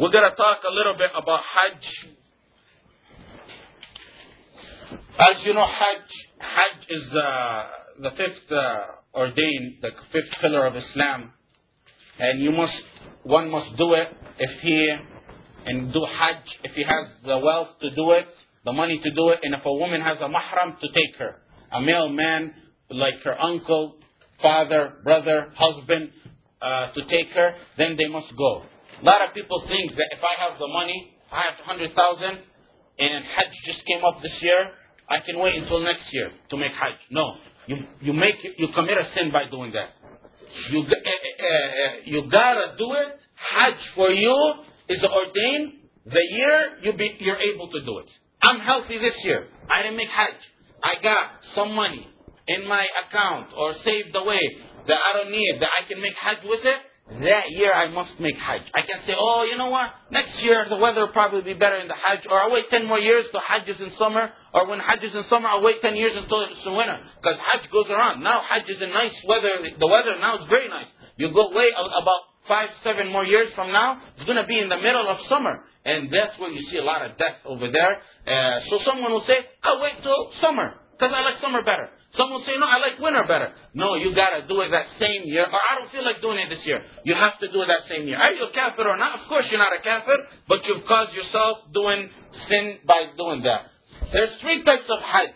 We're going to talk a little bit about Hajj. As you know, Hajj, Hajj is uh, the fifth uh, ordained, the fifth pillar of Islam, and you must, one must do it if he and do Hajj if he has the wealth to do it, the money to do it, and if a woman has a mahram to take her, a male man like her uncle, father, brother, husband uh, to take her, then they must go. A lot of people think that if I have the money, I have 100,000 and Hajj just came up this year, I can wait until next year to make Hajj. No. You, you make, you commit a sin by doing that. You, uh, uh, you gotta do it. Hajj for you is ordained the year you be, you're able to do it. I'm healthy this year. I didn't make Hajj. I got some money in my account or saved away that I don't need, that I can make Hajj with it that year I must make Hajj. I can say, oh, you know what? Next year the weather will probably be better in the Hajj, or I'll wait 10 more years till Hajj is in summer, or when Hajj is in summer, I'll wait 10 years until it's in winter. Because Hajj goes around. Now Hajj is in nice weather. The weather now is very nice. You go wait about five, seven more years from now, it's going to be in the middle of summer. And that's where you see a lot of death over there. Uh, so someone will say, I'll wait till summer, because I like summer better. Some will say, no, I like winter better. No, you gotta do it that same year. Or I don't feel like doing it this year. You have to do it that same year. Are you a kafir or not? Of course you're not a kafir, but you've caused yourself doing sin by doing that. There's three types of hajj.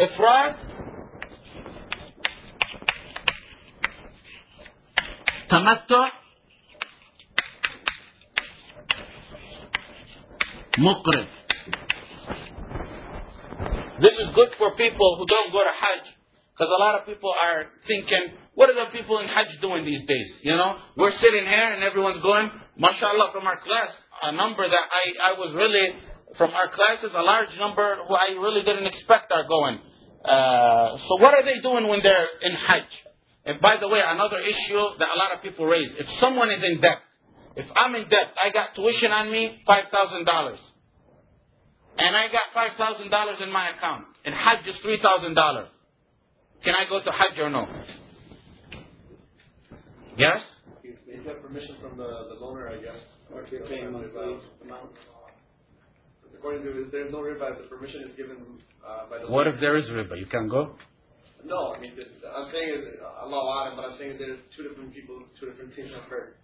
Ifrad, tamattu, muqrid. This is good for people who don't go to Hajj. Because a lot of people are thinking, what are the people in Hajj doing these days? You know, we're sitting here and everyone's going, mashallah, from our class, a number that I, I was really, from our classes, a large number who I really didn't expect are going. Uh, so what are they doing when they're in Hajj? And by the way, another issue that a lot of people raise, if someone is in debt, if I'm in debt, I got tuition on me, $5,000 and I got five thousand dollars in my account, and Hajj is three thousand dollars. Can I go to Hajj or no? Yes. You get permission from the, the loaner, I guess. Or you're paying amount. According to there's no riba. The permission is given uh, by the. What if there is riba? You can go. No, I mean I'm saying is Allah Alam, but I'm saying there's two different people, two different things I've heard.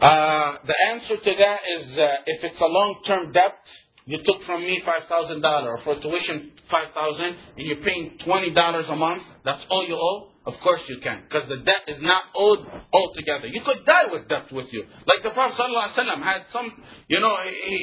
Uh, the answer to that is uh, if it's a long-term debt, you took from me $5,000 or for tuition 5000 and you're paying $20 a month, that's all you owe? Of course you can, because the debt is not owed altogether. You could die with debt with you. Like the Prophet ﷺ had some, you know, he,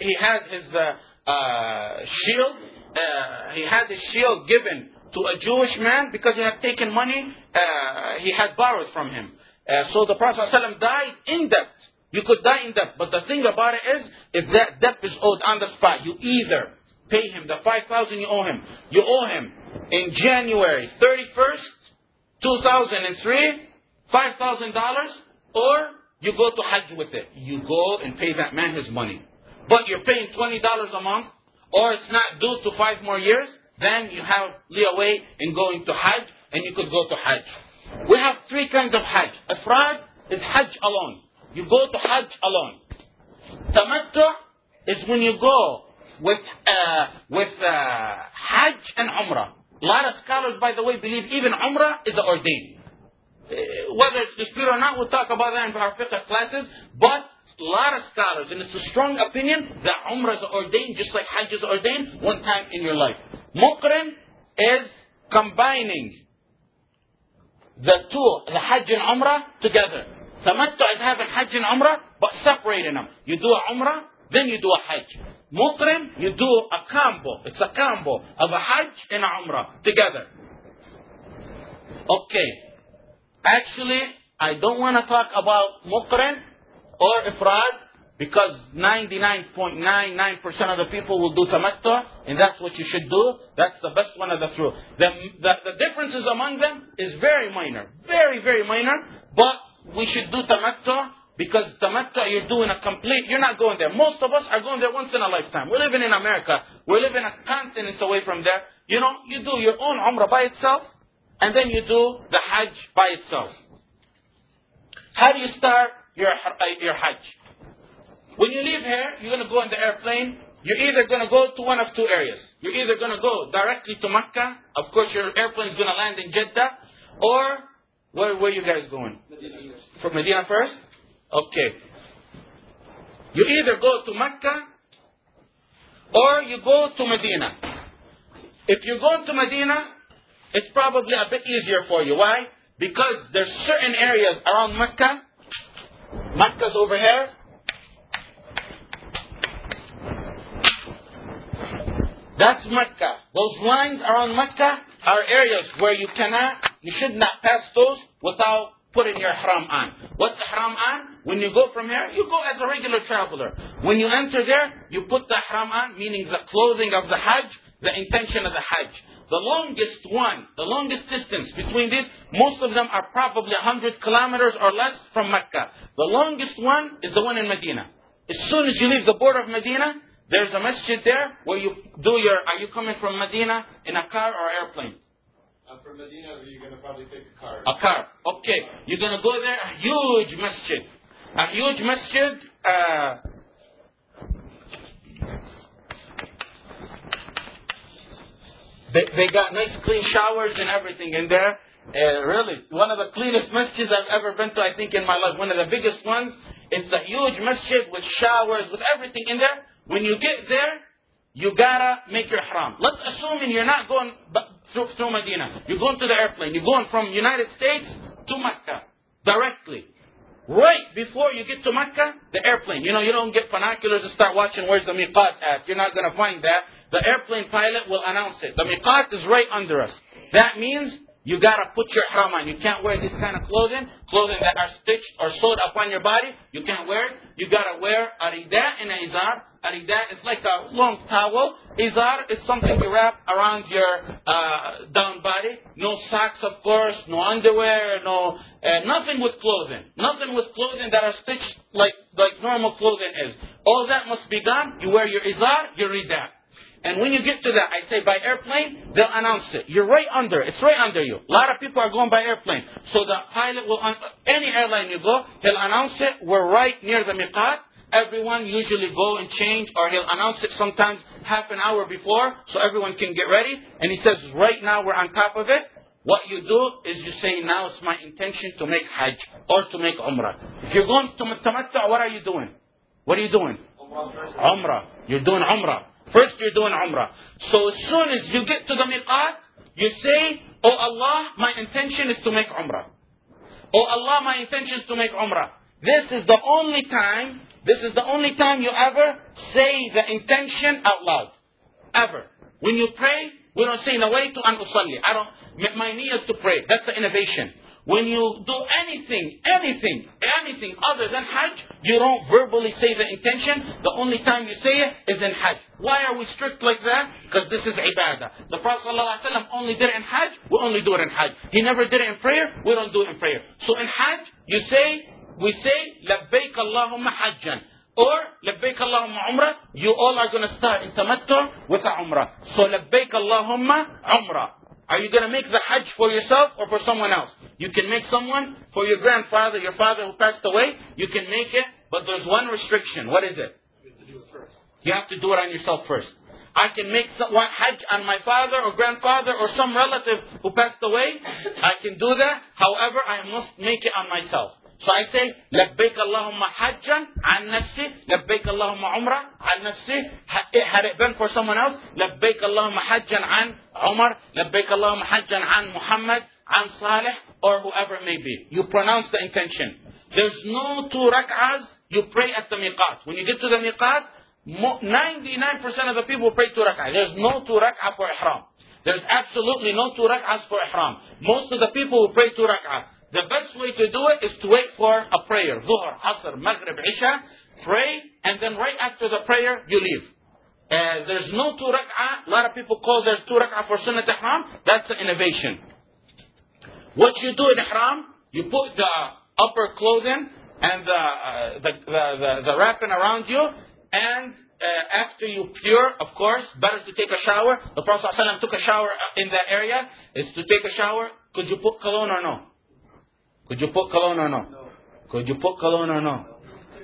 he, he had his uh, uh, shield, uh, he had his shield given to a Jewish man because he had taken money uh, he had borrowed from him. Uh, so the Prophet ﷺ died in debt. You could die in debt. But the thing about it is, if that debt is owed on the spot, you either pay him the 5000 you owe him. You owe him in January 31st, 2003, $5,000, or you go to Hajj with it. You go and pay that man his money. But you're paying $20 a month, or it's not due to five more years, then you have leeway in going to Hajj, and you could go to Hajj. We have three kinds of Hajj. Ifrad is Hajj alone. You go to Hajj alone. Tamattu is when you go with uh, with uh, Hajj and Umrah. A lot of scholars, by the way, believe even Umrah is ordained. Uh, whether it's disputed or not, we'll talk about that in our fiqh classes. But a lot of scholars, and it's a strong opinion that Umrah is ordained just like Hajj is ordained one time in your life. Muqrin is combining the two, the Hajj and Umrah, together. Tamattu is having Hajj and Umrah, but separating them. You do a Umrah, then you do a Hajj. Muqrin, you do a combo. It's a combo of a Hajj and a Umrah together. Okay. Actually, I don't want to talk about Muqrin or Ifrad because 99.99% of the people will do tamattu, and that's what you should do. That's the best one of the two. The, the, the differences among them is very minor. Very, very minor, but we should do tamattu because tamattu you're doing a complete, you're not going there. Most of us are going there once in a lifetime. We're living in America. We're living a continent away from there. You know, you do your own umrah by itself and then you do the hajj by itself. How do you start your, uh, your hajj? When you leave here, you're going to go in the airplane. You're either going to go to one of two areas. You're either going to go directly to Mecca. Of course, your airplane is going to land in Jeddah. Or, where, where you guys going? Medina. From Medina first? Okay. You either go to Mecca or you go to Medina. If you go to Medina, it's probably a bit easier for you. Why? Because there's certain areas around Mecca. Mecca's over here. That's Mecca. Those lines around Mecca are areas where you cannot, you should not pass those without putting your ihram on. What's ihram on? When you go from here, you go as a regular traveler. When you enter there, you put the ihram on, meaning the clothing of the Hajj, the intention of the Hajj. The longest one, the longest distance between these, most of them are probably 100 kilometers or less from Mecca. The longest one is the one in Medina. As soon as you leave the border of Medina, there's a masjid there where you do your, are you coming from Medina in a car or airplane? Uh, from Medina, you're going to probably take a car. A car. Okay. You're going to go there, a huge masjid. A huge masjid. Uh, they, they got nice clean showers and everything in there. Uh, really, one of the cleanest masjids I've ever been to, I think, in my life. One of the biggest ones. It's a huge masjid with showers, with everything in there. When you get there, you gotta make your haram. Let's assume you're not going through, through Medina. You're going to the airplane. You're going from United States to Mecca directly. Right before you get to Mecca, the airplane. You know, you don't get binoculars and start watching where's the miqat at. You're not going to find that. The airplane pilot will announce it. The miqat is right under us. That means you gotta put your ihram on. You can't wear this kind of clothing, clothing that are stitched or sewed upon your body. You can't wear it. You gotta wear a rida and a izar. A rida is like a long towel. Izar is something you wrap around your uh, down body. No socks, of course. No underwear. No uh, nothing with clothing. Nothing with clothing that are stitched like like normal clothing is. All that must be done. You wear your izar, your rida. And when you get to that, I say by airplane, they'll announce it. You're right under. It's right under you. A lot of people are going by airplane. So the pilot will, any airline you go, he'll announce it. We're right near the miqat. Everyone usually go and change, or he'll announce it sometimes half an hour before, so everyone can get ready. And he says, right now we're on top of it. What you do is you say, now it's my intention to make Hajj or to make Umrah. If you're going to Tamattu, what are you doing? What are you doing? Umrah. You're doing Umrah. First you're doing Umrah. So as soon as you get to the miqat, you say, Oh Allah, my intention is to make Umrah. Oh Allah, my intention is to make Umrah. This is the only time, this is the only time you ever say the intention out loud. Ever. When you pray, we don't say nawaitu an usalli. I don't, my niyyah is to pray. That's the innovation. When you do anything, anything, anything other than Hajj, you don't verbally say the intention. The only time you say it is in Hajj. Why are we strict like that? Because this is ibadah. The Prophet ﷺ only did it in Hajj, we only do it in Hajj. He never did it in prayer, we don't do it in prayer. So in Hajj, you say, we say labbaik Allahumma hajjan or labbaik Allahumma umrah, you all are going to start in tamattu with a umrah. So labbaik Allahumma umrah. Are you going to make the Hajj for yourself or for someone else? You can make someone for your grandfather, your father who passed away. You can make it, but there's one restriction. What is it? You have to do it first. You have to do it on yourself first. I can make some, Hajj on my father or grandfather or some relative who passed away. I can do that. However, I must make it on myself. So I say, لبيك اللهم حجا عن نفسي لبيك اللهم عمرة عن نفسي had it been for someone else لبيك اللهم حجا عن عمر لبيك اللهم حجا عن محمد عن صالح or whoever it may be. You pronounce the intention. There's no two rak'ahs you pray at the miqat. When you get to the miqat, 99% of the people pray two rak'ahs. There's no two rak'ah for ihram. There's absolutely no two rak'ahs for ihram. Most of the people who pray two rak'ah. the best way to do it is to wait for a prayer. Dhuhr, Asr, Maghrib, Isha. Pray, and then right after the prayer, you leave. Uh, there's no two rak'ah. A lot of people call there's two rak'ah for Sunnat Ihram. That's an innovation. What you do in Ihram, you put the upper clothing and the, uh, the, the, the, the, wrapping around you, and uh, after you pure, of course, better to take a shower. The Prophet ﷺ took a shower in that area. Is to take a shower. Could you put cologne or no? Could you put cologne or no? Could you put cologne or no?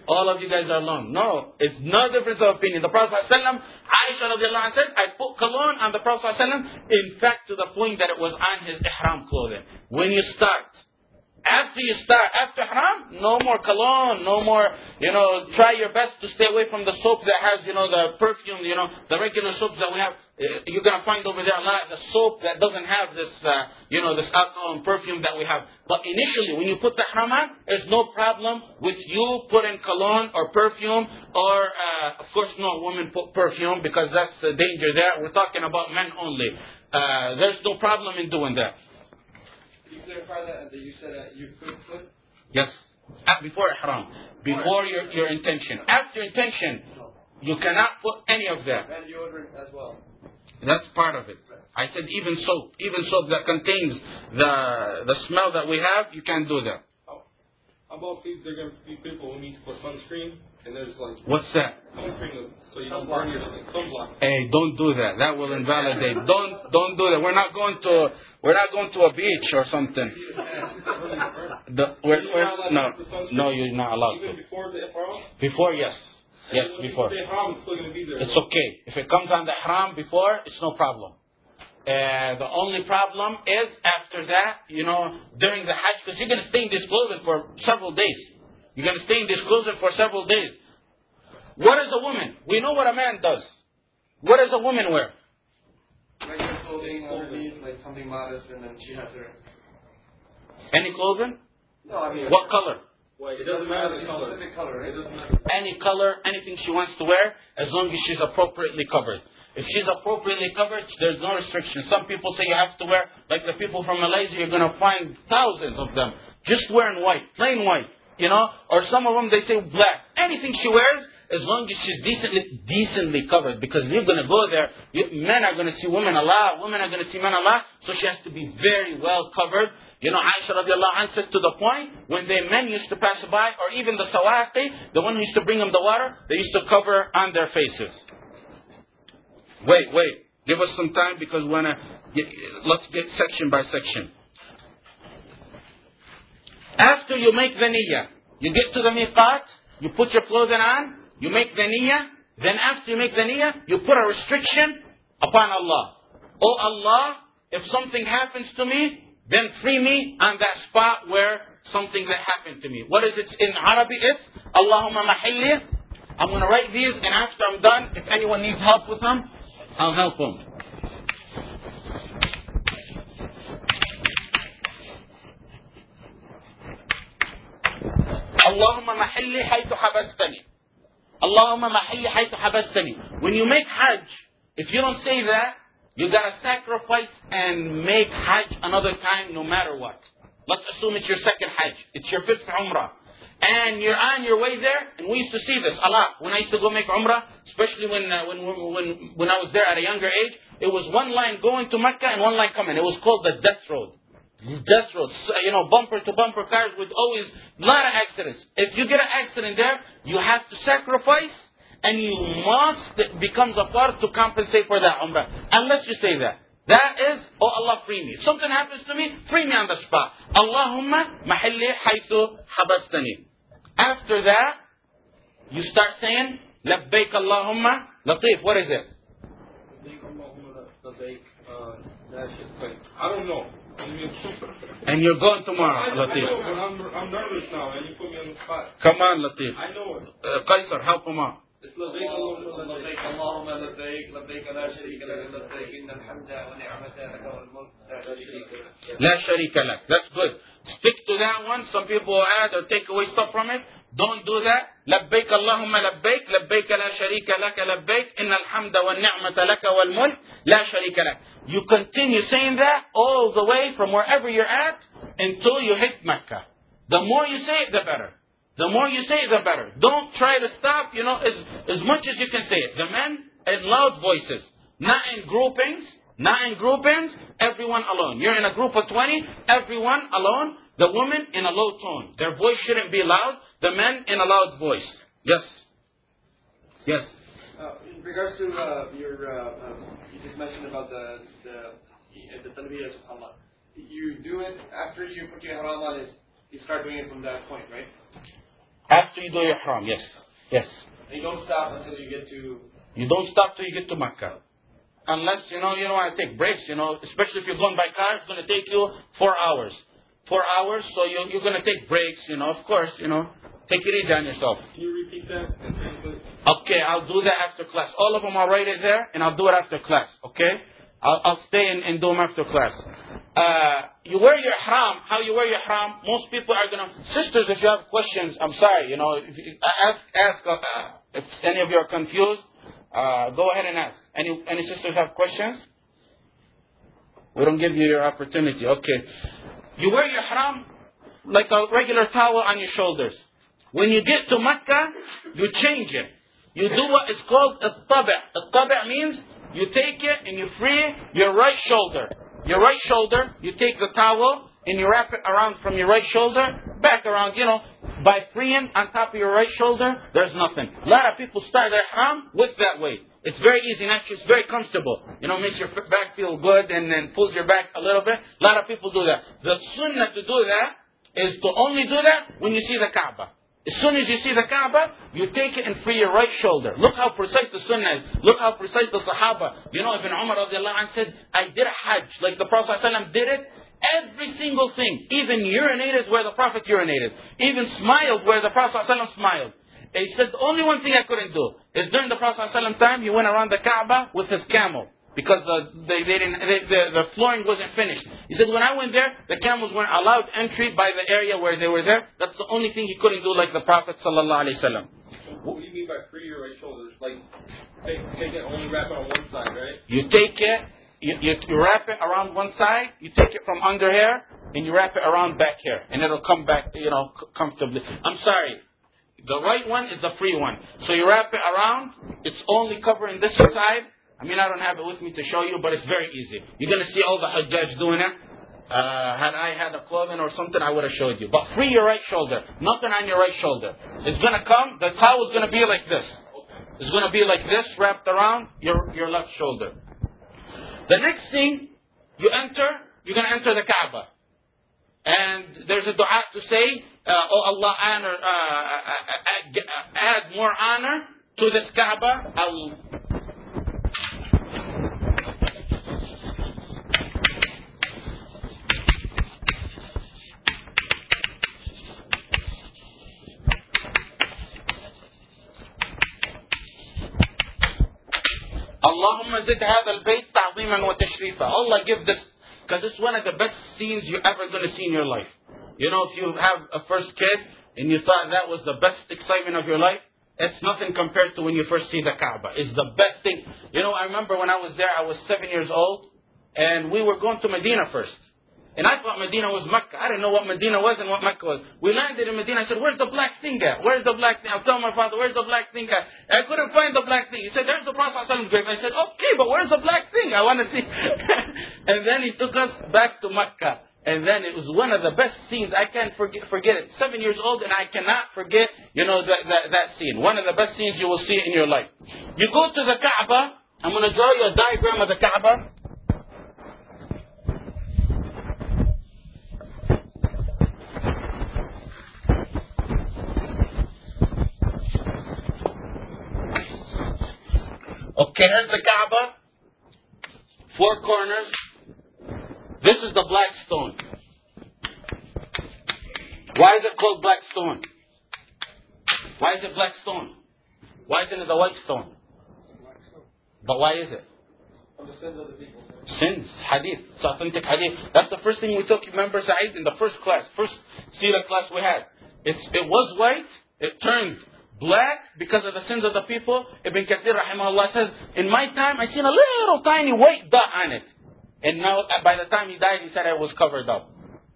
all of you guys are alone. No, it's no difference of opinion. The Prophet ﷺ, Aisha said, I put cologne on the Prophet ﷺ, in fact to the point that it was on his ihram clothing. When you start, after you start, after haram, no more cologne, no more, you know, try your best to stay away from the soap that has, you know, the perfume, you know, the regular soaps that we have. Uh, you're going to find over there a lot of the soap that doesn't have this, uh, you know, this alcohol and perfume that we have. But initially, when you put the haram on, there's no problem with you putting cologne or perfume or, uh, of course, no women put perfume because that's the danger there. We're talking about men only. Uh, there's no problem in doing that clarify that? That you said that you could put? Yes. Uh, before ihram. Before your, your intention. After intention, you cannot put any of that. And deodorant as well. That's part of it. I said even soap, even soap that contains the the smell that we have, you can't do that. How about if there are going to be people who need to put sunscreen and there's like what's that? Sunscreen, so you don't burn your sunblock. Hey, don't do that. That will invalidate. don't don't do that. We're not going to we're not going to a beach or something. The, we're, we're, no, no, you're not allowed to. Before the ihram? Before, yes. Yes, before. It's okay. If it comes on the haram before, it's no problem. Uh, the only problem is after that, you know, during the Hajj, because you're going to stay in this clothing for several days. You're going to stay in this closet for several days. What is a woman? We know what a man does. What does a woman wear? Regular clothing underneath, like something modest, and then she has her. Any clothing? No, I mean. What color? It doesn't matter the color. Specific color, right? It doesn't matter. Any color, anything she wants to wear, as long as she's appropriately covered. If she's appropriately covered, there's no restriction. Some people say you have to wear, like the people from Malaysia, you're going to find thousands of them just wearing white, plain white, you know. Or some of them they say black. Anything she wears, as long as she's decently decently covered. Because you're going to go there, you, men are going to see women a lot, women are going to see men a lot, so she has to be very well covered. You know, Aisha radiallahu anha said to the point when the men used to pass by, or even the sawaqi, the one who used to bring them the water, they used to cover on their faces. Wait, wait. Give us some time because we want to let's get section by section. After you make the niyyah, you get to the miqat, you put your clothing on, you make the niyyah, then after you make the niyyah, you put a restriction upon Allah. Oh Allah, if something happens to me, then free me on that spot where something that happened to me. What is it in Arabic? It's Allahumma mahilli. I'm going to write these, and after I'm done, if anyone needs help with them, I'll help them. Allahumma mahalli haytu habastani. Allahumma mahalli haythu habastani. When you make hajj, if you don't say that, you gotta sacrifice and make hajj another time no matter what. Let's assume it's your second hajj. It's your fifth umrah. And you're on your way there, and we used to see this a lot. When I used to go make umrah, especially when, uh, when, when, when I was there at a younger age, it was one line going to Mecca and one line coming. It was called the death road death roads, you know, bumper to bumper cars with always a lot of accidents. If you get an accident there, you have to sacrifice and you must becomes a part to compensate for that umrah. Unless you say that. That is, oh Allah free me. If something happens to me, free me on the spot. Allahumma mahalli haythu habastani. After that, you start saying, labbaik Allahumma. Latif, what is it? Labbaik Allahumma. Uh, I don't know. And you're going tomorrow, Latif. I'm, I'm nervous now, and you put me on the spot. Come on, Latif. I know it. Uh, Qaisar, help him out. لبيك اللهم لبيك لبيك لا شريك لك لبيك إن الحمد ونعمة لك والملك لا شريك لك لا شريك لك That's good. Stick to that one. Some people add or take away stuff from it. Don't do that. لبيك اللهم لبيك لبيك لا شريك لك لبيك إن الحمد والنعمة لك والملك لا شريك لك. You continue saying that all the way from wherever you're at until you hit Mecca. The more you say it, the better. The more you say it, the better. Don't try to stop, you know, as, as much as you can say it. The men in loud voices, not in groupings, not in groupings, everyone alone. You're in a group of 20, everyone alone. the women in a low tone. Their voice shouldn't be loud. The men in a loud voice. Yes. Yes. Uh, in regards to uh, your, uh, um, you just mentioned about the the the talbiyah subhanallah. You do it after you put your haram on. Is you start doing it from that point, right? After you do your ihram, yes. Yes. And you don't stop until you get to. You don't stop till you get to Makkah. Unless, you know, you don't want to take breaks, you know, especially if you're going by car, it's going to take you four hours. Four hours, so you, you're going to take breaks, you know, of course, you know. Take it easy on yourself. Can you repeat that? Okay, I'll do that after class. All of them are right there, and I'll do it after class, okay? I'll, I'll stay and, and do them after class. Uh, you wear your ihram. How you wear your ihram? Most people are gonna. Sisters, if you have questions, I'm sorry. You know, if you, ask ask uh, if any of you are confused. Uh, go ahead and ask. Any any sisters have questions? We don't give you your opportunity. Okay. You wear your ihram like a regular towel on your shoulders. When you get to Mecca, you change it. You do what is called a tabi'. A tabi' means you take it and you free your right shoulder. Your right shoulder, you take the towel and you wrap it around from your right shoulder, back around, you know, by freeing on top of your right shoulder, there's nothing. A lot of people start their ihram with that way. It's very easy and actually it's very comfortable. You know, makes your back feel good and then pulls your back a little bit. A lot of people do that. The sunnah to do that is to only do that when you see the Kaaba. As soon as you see the Kaaba, you take it and free your right shoulder. Look how precise the Sunnah is. Look how precise the Sahaba. You know, Ibn Umar anh said, I did a Hajj, like the Prophet ﷺ did it. Every single thing, even urinated where the Prophet urinated, even smiled where the Prophet ﷺ smiled. He said, the only one thing I couldn't do is during the Prophet ﷺ time, he went around the Kaaba with his camel because the, they, they didn't, they, the, the flooring wasn't finished. He said, when I went there, the camels weren't allowed entry by the area where they were there. That's the only thing he couldn't do like the Prophet wasallam. What do you mean by free your right shoulders? Like, take, take it, only wrap it on one side, right? You take it, you, you, you wrap it around one side, you take it from under here, and you wrap it around back here, and it'll come back, you know, comfortably. I'm sorry. The right one is the free one. So you wrap it around, it's only covering this side, I mean, I don't have it with me to show you, but it's very easy. You're going to see all the Hajjaj doing it. Uh, had I had a clothing or something, I would have showed you. But free your right shoulder. Nothing on your right shoulder. It's going to come. The towel is going to be like this. It's going to be like this, wrapped around your, your left shoulder. The next thing, you enter, you're going to enter the Kaaba. And there's a dua to say, uh, oh Allah, honor, uh, uh, add more honor to this Kaaba. I'll اللهم زد هذا البيت تعظيما وتشريفا. Allah give this because it's one of the best scenes you're ever going to see in your life. You know, if you have a first kid and you thought that was the best excitement of your life, it's nothing compared to when you first see the Kaaba. It's the best thing. You know, I remember when I was there, I was seven years old, and we were going to Medina first. And I thought Medina was Mecca. I didn't know what Medina was and what Mecca was. We landed in Medina. I said, where's the black thing at? Where's the black thing? I told my father, where's the black thing at? I couldn't find the black thing. He said, there's the Prophet grave. I said, okay, but where's the black thing? I want to see. and then he took us back to Mecca. And then it was one of the best scenes. I can't forget, forget it. Seven years old, and I cannot forget, you know, that, that, that scene. One of the best scenes you will see in your life. You go to the Kaaba. I'm going to draw you a diagram of the Kaaba. Okay, here's the Kaaba. Four corners. This is the black stone. Why is it called black stone? Why is it black stone? Why isn't it the white stone? But why is it? Sins, hadith, it's authentic hadith. That's the first thing we took. Remember, Sa'id, in the first class, first Sira class we had. It's, it was white, it turned black because of the sins of the people. Ibn Kathir rahimahullah says, in my time I seen a little tiny white dot on it. And now uh, by the time he died he said it was covered up.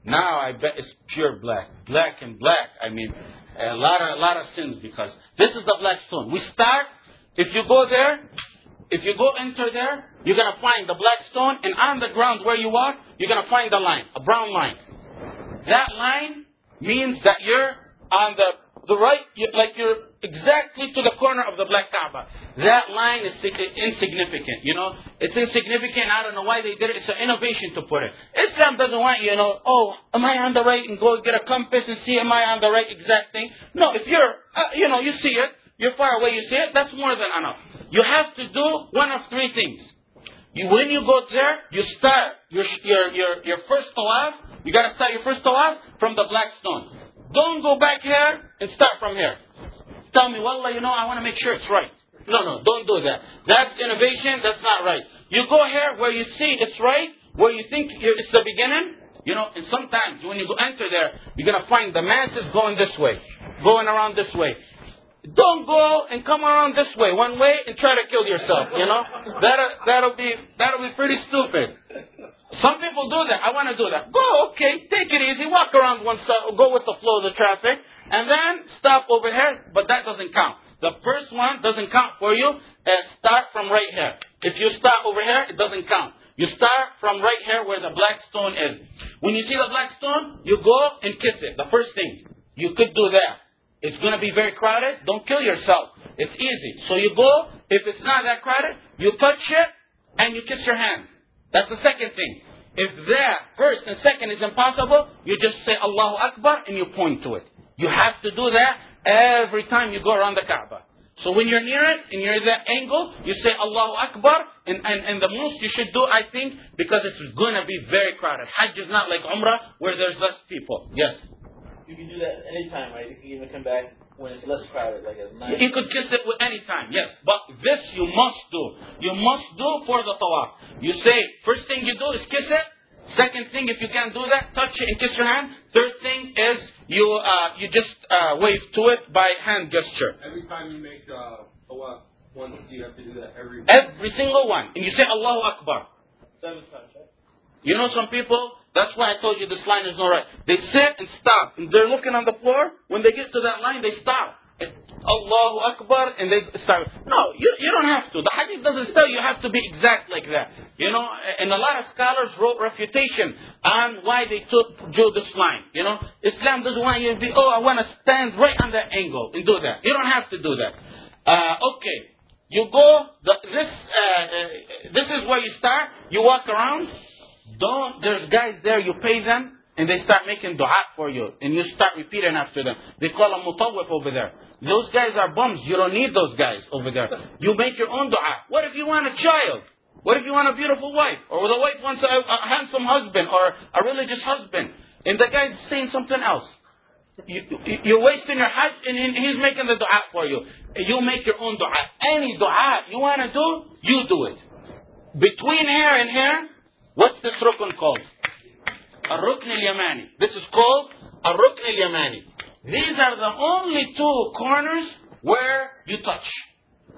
Now I bet it's pure black. Black and black. I mean a lot of a lot of sins because this is the black stone. We start if you go there, if you go enter there, you're gonna find the black stone and on the ground where you walk, you're gonna find a line, a brown line. That line means that you're on the the right, like you're exactly to the corner of the black Kaaba. That line is insignificant, you know. It's insignificant. I don't know why they did it. It's an innovation to put it. Islam doesn't want you, know, oh, am I on the right? And go get a compass and see am I on the right exact thing. No, if you're, uh, you know, you see it, you're far away, you see it, that's more than enough. You have to do one of three things. You, when you go there, you start your, your, your, your first tawaf. You got to start your first tawaf from the black stone. Don't go back here and start from here. Tell me, Wallah, you know, I want to make sure it's right. No, no, don't do that. That's innovation. That's not right. You go here where you see it's right, where you think it's the beginning. You know, and sometimes when you go enter there, you're going to find the masses going this way, going around this way. Don't go and come around this way, one way, and try to kill yourself. You know, that'll that'll be that'll be pretty stupid. Some people do that. I want to do that. Go, okay, take it easy, walk around one side, go with the flow of the traffic, and then stop over here. But that doesn't count. The first one doesn't count for you. And start from right here. If you start over here, it doesn't count. You start from right here where the black stone is. When you see the black stone, you go and kiss it. The first thing. You could do that. It's going to be very crowded. Don't kill yourself. It's easy. So you go, if it's not that crowded, you touch it and you kiss your hand. That's the second thing. If that first and second is impossible, you just say Allahu Akbar and you point to it. You have to do that every time you go around the Kaaba. So when you're near it and you're at that angle, you say Allahu Akbar, and, and, and the most you should do, I think, because it's going to be very crowded. Hajj is not like Umrah where there's less people. Yes. You can do that anytime, right? You can even come back when it's less crowded, like at night. You could kiss it with any time, yes. But this you must do. You must do for the tawaf. You say, first thing you do is kiss it. Second thing, if you can't do that, touch it and kiss your hand. Third thing is you uh, you just uh, wave to it by hand gesture. Every time you make uh, tawaf, once you have to do that every. Every single one, and you say Allahu Akbar. Seven times, right? You know some people. That's why I told you this line is not right. They sit and stop, and they're looking on the floor. When they get to that line, they stop. Allahu Akbar, and they start. No, you, you don't have to. The hadith doesn't tell you have to be exact like that. You know, and a lot of scholars wrote refutation on why they took drew this line. You know, Islam doesn't want you to be, oh, I want to stand right on that angle and do that. You don't have to do that. Uh, okay, you go. The, this uh, uh, this is where you start. You walk around. Don't. There's guys there. You pay them and they start making dua for you, and you start repeating after them. They call them mutawwif over there. Those guys are bums. You don't need those guys over there. You make your own dua. What if you want a child? What if you want a beautiful wife? Or the wife wants a, a handsome husband or a religious husband? And the guy's saying something else. You, you're wasting your hajj and he's making the dua for you. You make your own dua. Any dua you want to do, you do it. Between here and here, what's this rukun called? Rukn al-yamani. This is called a rukn al-yamani. These are the only two corners where you touch.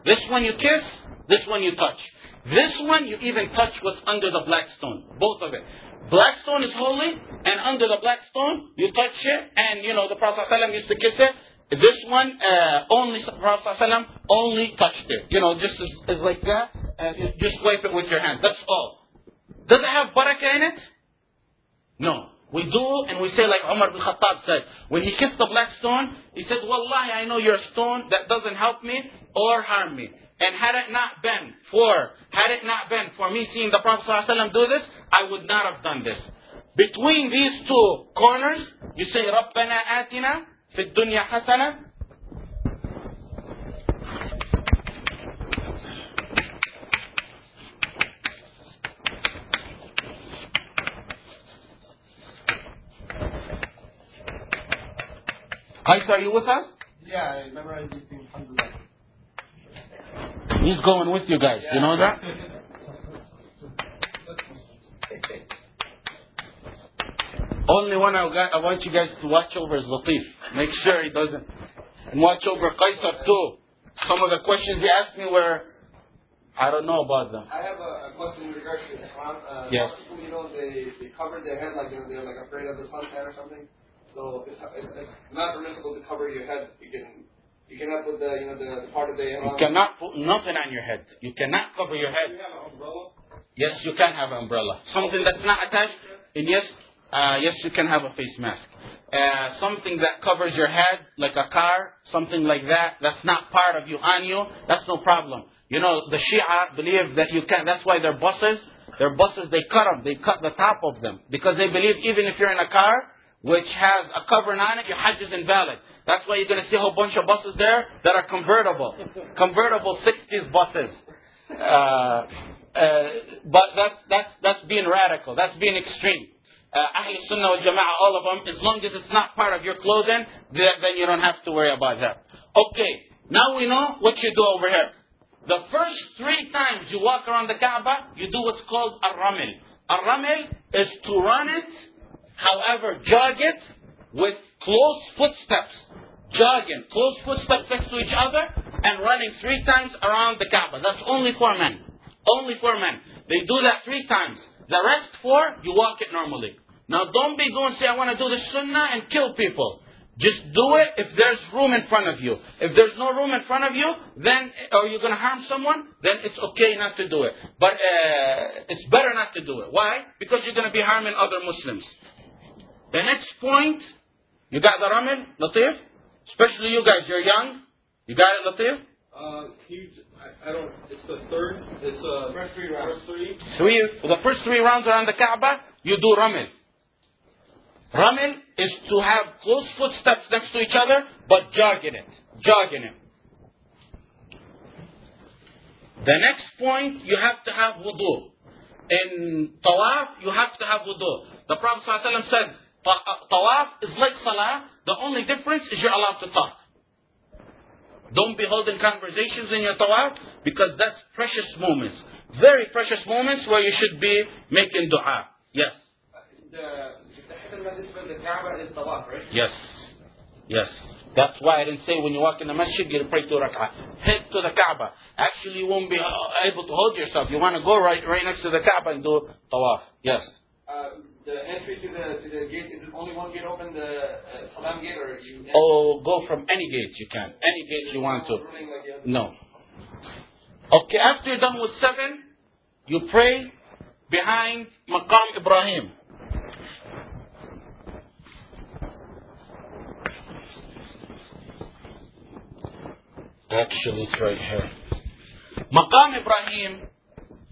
This one you kiss, this one you touch. This one you even touch what's under the black stone. Both of it. Black stone is holy, and under the black stone you touch it, and you know the Prophet ﷺ used to kiss it. This one uh, only Prophet ﷺ only touched it. You know, just as like that, and just wipe it with your hand. That's all. Does it have barakah in it? No. We do and we say like Umar bin Khattab said. When he kissed the black stone, he said, Wallahi, I know you're a stone that doesn't help me or harm me. And had it not been for, had it not been for me seeing the Prophet ﷺ do this, I would not have done this. Between these two corners, you say, رَبَّنَا آتِنَا فِي الدُّنْيا حَسَنَةً Qais, are you with us? Yeah, I memorized these things. He's going with you guys. Yeah. You know that? Only one I, got, I want you guys to watch over is Latif. Make sure he doesn't. And watch over Qaisar too. Some of the questions he asked me were, I don't know about them. I have a, a question in regards to Ihram. Uh, yes. People, you know, they, they covered their head like, you know, they're like afraid of the suntan or something. So it's, it's, it's not permissible to cover your head. You can you cannot put the you know the, the part of the You cannot put nothing on your head. You cannot cover your head. Do you have an umbrella? Yes, you can have an umbrella. Something that's not attached. And yes, uh, yes, you can have a face mask. uh, something that covers your head, like a car, something like that, that's not part of you, on you, that's no problem. You know, the Shia believe that you can, that's why their buses, their buses, they cut them, they cut the top of them. Because they believe even if you're in a car, which has a covering on it, your Hajj is invalid. That's why you're going to see a whole bunch of buses there that are convertible. convertible 60s buses. Uh, uh, but that's, that's, that's being radical. That's being extreme. Uh, Ahl Sunnah wal Jama'ah, all of them, as long as it's not part of your clothing, then you don't have to worry about that. Okay, now we know what you do over here. The first three times you walk around the Kaaba, you do what's called a ramil. A ramil is to run it, however, jog it with close footsteps. Jogging, close footsteps next to each other, and running three times around the Kaaba. That's only for men. Only for men. They do that three times. The rest four, you walk it normally. Now don't be going say, I want to do the sunnah and kill people. Just do it if there's room in front of you. If there's no room in front of you, then, or you're going to harm someone, then it's okay not to do it. But uh, it's better not to do it. Why? Because you're going to be harming other Muslims. The next point, you got the ramil, Latif? Especially you guys, you're young. You got it, Latif? Uh, you, I, I don't, it's the third, it's uh, First three rounds. first three. Three, the first three rounds around the Kaaba, you do ramil. Ramil is to have close footsteps next to each other, but jogging it. Jogging it. The next point, you have to have wudu. In tawaf, you have to have wudu. The Prophet ﷺ said, "Ta- tawaf is like salah. The only difference is you're allowed to talk. Don't be holding conversations in your tawaf because that's precious moments. Very precious moments where you should be making dua. Yes. Yes. Yes. That's why I didn't say when you walk in the masjid, you pray two rak'ah. Head to the Kaaba. Actually, you won't be uh, able to hold yourself. You want to go right, right next to the Kaaba and do tawaf. Yes. Uh, the entry to the to the gate is only one gate open, the uh, Salam gate, or you? Oh, go from any gate you can. Any gate you want to. Like No. Okay, after you're done with seven, you pray behind Maqam Ibrahim. Actually, it's right here. Maqam Ibrahim.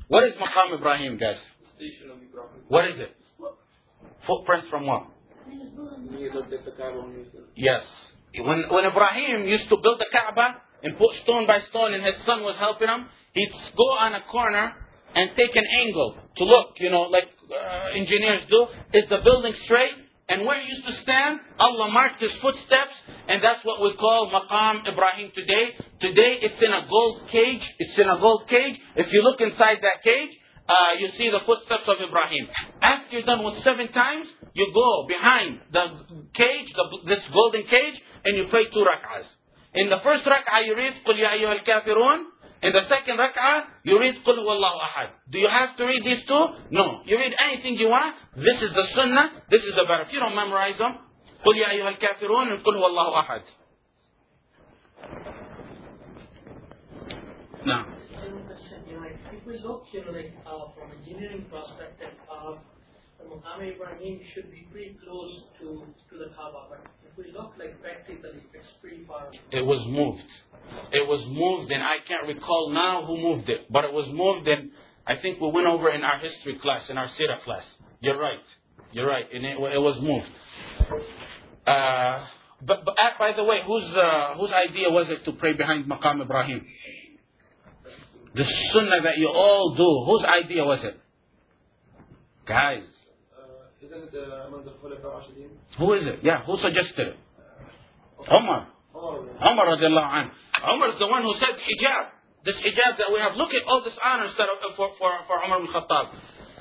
What is Maqam Ibrahim, guys? Station of Ibrahim. What is it? Footprints from what? Yes. When, when Ibrahim used to build the Kaaba and put stone by stone and his son was helping him, he'd go on a corner and take an angle to look, you know, like uh, engineers do. Is the building straight? And where he used to stand, Allah marked his footsteps, and that's what we call Maqam Ibrahim today. Today it's in a gold cage. It's in a gold cage. If you look inside that cage, uh, you see the footsteps of Ibrahim. After you're done with seven times, you go behind the cage, the, this golden cage, and you pray two rak'ahs. In the first rak'ah, you read قُلْ يَا أَيُّهَا الْكَافِرُونَ. In the second rak'ah, you read قُلْ هُوَ اللَّهُ أَحَدٌ. Do you have to read these two? No. You read anything you want. This is the sunnah. This is the better. If you don't memorize them, قُلْ يَا أَيُّهَا الْكَافِرُونَ and قُلْ هُوَ اللَّهُ أَحَدٌ. Now. If we look, know, like uh, from engineering perspective, uh, the Maqam Ibrahim should be pretty close to to the Kaaba, but if we look like practically, it's pretty far. It was moved. It was moved, and I can't recall now who moved it, but it was moved, and I think we went over in our history class, in our Sira class. You're right. You're right, and it, it was moved. Uh, but, but uh, by the way, whose uh, whose idea was it to pray behind Maqam Ibrahim? The sunnah that you all do. Whose idea was it? Guys, Uh, isn't it uh, among the who is it? Yeah, who suggested it? Omar. Omar. Umar radiallahu anh. Umar is the one who said hijab. This hijab that we have. Look at all this honor instead of, for, for, for Umar bin Khattab.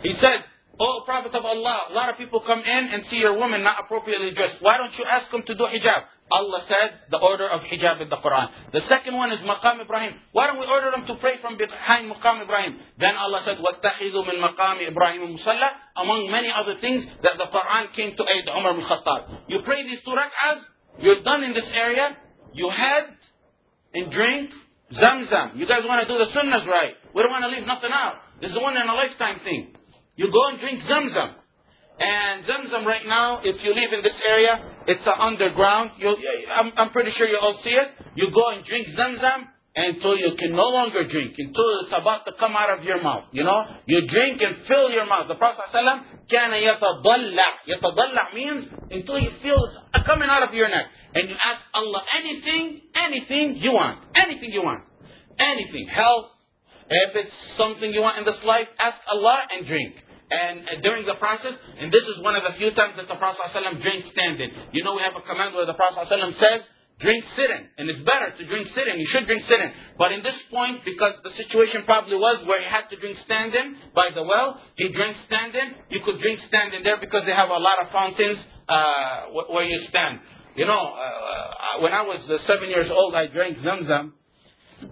He said, Oh Prophet of Allah, a lot of people come in and see your woman not appropriately dressed. Why don't you ask them to do hijab? Allah said the order of hijab in the Quran. The second one is Maqam Ibrahim. Why don't we order them to pray from behind Maqam Ibrahim? Then Allah said, وَاتَّخِذُوا مِن مَقَامِ إِبْرَاهِيمَ مُصَلَّى Among many other things that the Quran came to aid Umar bin Khattab. You pray these two rak'ahs, you're done in this area, you had and drink Zamzam. You guys want to do the sunnahs right. We don't want to leave nothing out. This is a one in a lifetime thing. You go and drink Zamzam. And Zamzam right now, if you live in this area, It's uh, underground. You, I'm, I'm pretty sure you all see it. You go and drink Zamzam until you can no longer drink, until it's about to come out of your mouth. You know, you drink and fill your mouth. The Prophet ﷺ كان يتضلع. يتضلع means until you feel it's coming out of your neck, and you ask Allah anything, anything you want, anything you want, anything, health. If it's something you want in this life, ask Allah and drink. And uh, during the process, and this is one of the few times that the Prophet ﷺ drank standing. You know, we have a command where the Prophet ﷺ says, drink sitting. And it's better to drink sitting. You should drink sitting. But in this point, because the situation probably was where he had to drink standing by the well, he drank standing. You could drink standing there because they have a lot of fountains uh, where you stand. You know, uh, uh, when I was uh, seven years old, I drank Zamzam.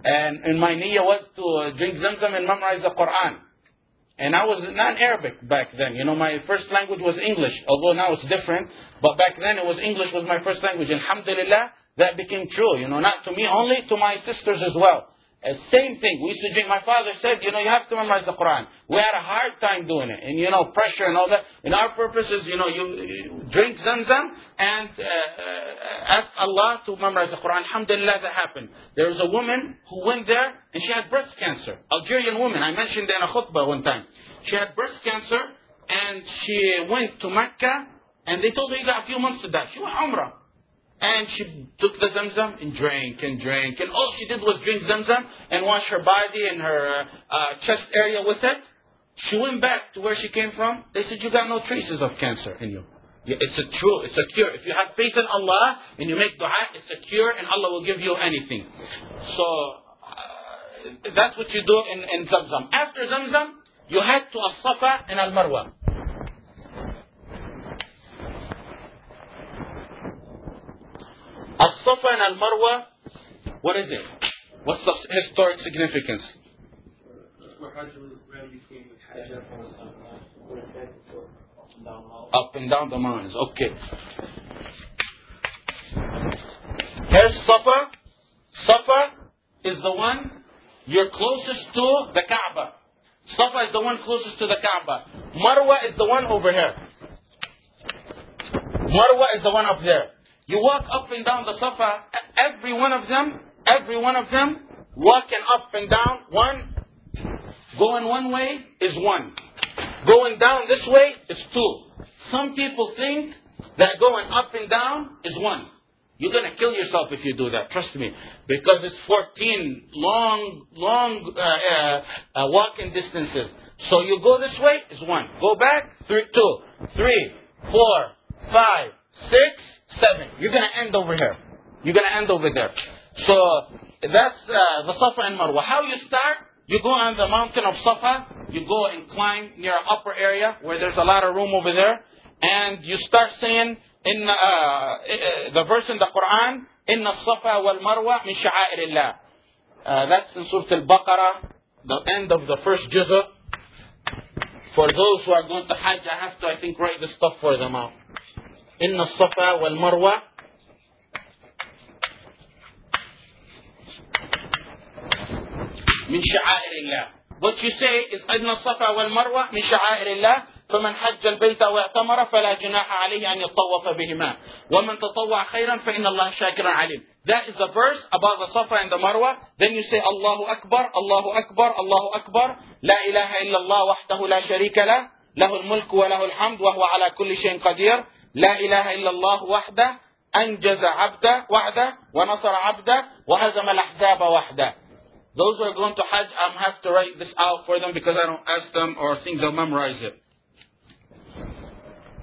And, and my niyyah was to drink Zamzam and memorize the Quran. And I was non-Arabic back then. You know, my first language was English, although now it's different. But back then it was English was my first language. And alhamdulillah, that became true. You know, not to me only, to my sisters as well. Uh, same thing. We used to drink. My father said, you know, you have to memorize the Quran. We had a hard time doing it, and you know, pressure and all that. And our purpose is, you know, you, drink Zamzam and uh, uh, ask Allah to memorize the Quran. Alhamdulillah, that happened. There was a woman who went there, and she had breast cancer. Algerian woman. I mentioned in a khutbah one time. She had breast cancer, and she went to Mecca, and they told her you got a few months to die. She went Umrah. And she took the Zamzam and drank and drank. And all she did was drink Zamzam and wash her body and her uh, chest area with it. She went back to where she came from. They said, you got no traces of cancer in you. It's a true, it's a cure. If you have faith in Allah and you make dua, it's a cure and Allah will give you anything. So, uh, that's what you do in, in Zamzam. After Zamzam, you head to As-Safa and Al-Marwa. As-Safa and Al-Marwa, what is it? What's the historic significance? Up and down the mountains. Okay. Here's Safa. Safa is the one you're closest to the Kaaba. Safa is the one closest to the Kaaba. Marwa is the one over here. Marwa is the one up there. You walk up and down the Safa, every one of them, every one of them, walking up and down, one, going one way is one. Going down this way is two. Some people think that going up and down is one. You're going to kill yourself if you do that, trust me. Because it's 14 long, long uh, uh, uh, walking distances. So you go this way is one. Go back, three, two, three, four, five, six, seven. You're going to end over here. You're going to end over there. So that's uh, the Safa and Marwa. How you start? You go on the mountain of Safa. You go and climb near upper area where there's a lot of room over there, and you start saying in uh, uh, the verse in the Quran, "Inna Safa wal Marwa min sha'airillah." Uh, that's in Surah Al-Baqarah, the end of the first juz'ah. For those who are going to Hajj, I have to, I think, write this stuff for them out. إن الصفا والمروة من شعائر الله. What you say is أن الصفا والمروة من شعائر الله. فمن حج البيت أو اعتمر فلا جناح عليه أن يطوف بهما. ومن تطوع خيرا فإن الله شاكر عليم. That is the verse about the Safa and the Marwa. Then you say Allahu Akbar, Allahu Akbar, Allahu Akbar. لا إله إلا الله وحده لا شريك له. له الملك وله الحمد وهو على كل شيء قدير. لا إله إلا الله وحده أنجز عبده وحده ونصر عبده وهزم الأحزاب وحده Those who are going to Hajj, I'm have to write this out for them because I don't ask them or think they'll memorize it.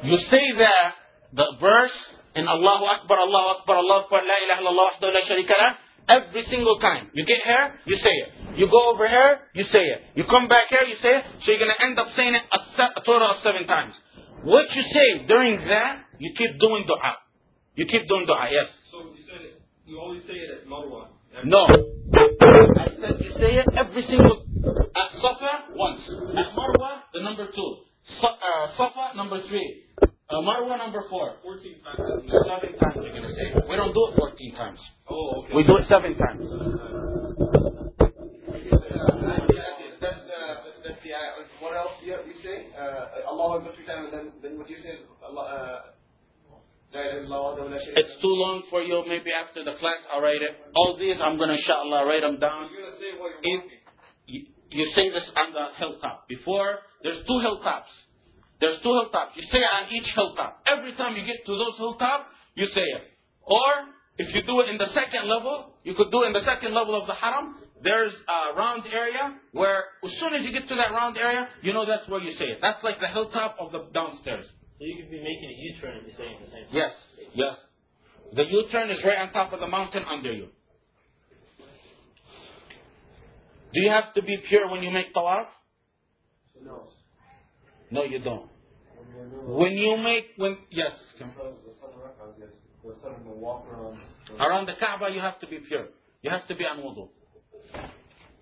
You say that, the verse in Allahu Akbar, Allahu Akbar, Allahu Akbar, La ilaha illallah wahdahu la sharika lah, every single time. You get here, you say it. You go over here, you say it. You come back here, you say it. So you're going to end up saying it a, se- a total of seven times. What you say during that, you keep doing dua. You keep doing dua, yes. So you said it, you always say it at Marwa. No. I said you say it every single at Safa once. At Marwa, the number two. Sa- uh, Safa number three. Uh, Marwa number four. 14 times. Seven times you're gonna say. We don't do it fourteen times. Oh, okay. We do it seven times. Uh, Allah Akbar three times, and then, then what you say? Allah, uh, La too long for you, maybe after the class I'll write it. All these I'm gonna inshallah write them down. You're say while you're If you, you say this on the hilltop. Before there's two hilltops. There's two hilltops. You say it on each hilltop. Every time you get to those hilltops, you say it. Or if you do it in the second level, you could do it in the second level of the haram. There's a round area where as soon as you get to that round area, you know that's where you say it. That's like the hilltop of the downstairs. So you could be making a U-turn and be saying the same thing. Yes, yes. The U-turn is right on top of the mountain under you. Do you have to be pure when you make tawaf? No. No, you don't. When you're doing When you make when yes, the seven the seven rak'ahs, yes, the seven will walk around. the- around the Kaaba you have to be pure. You have to be on wudu.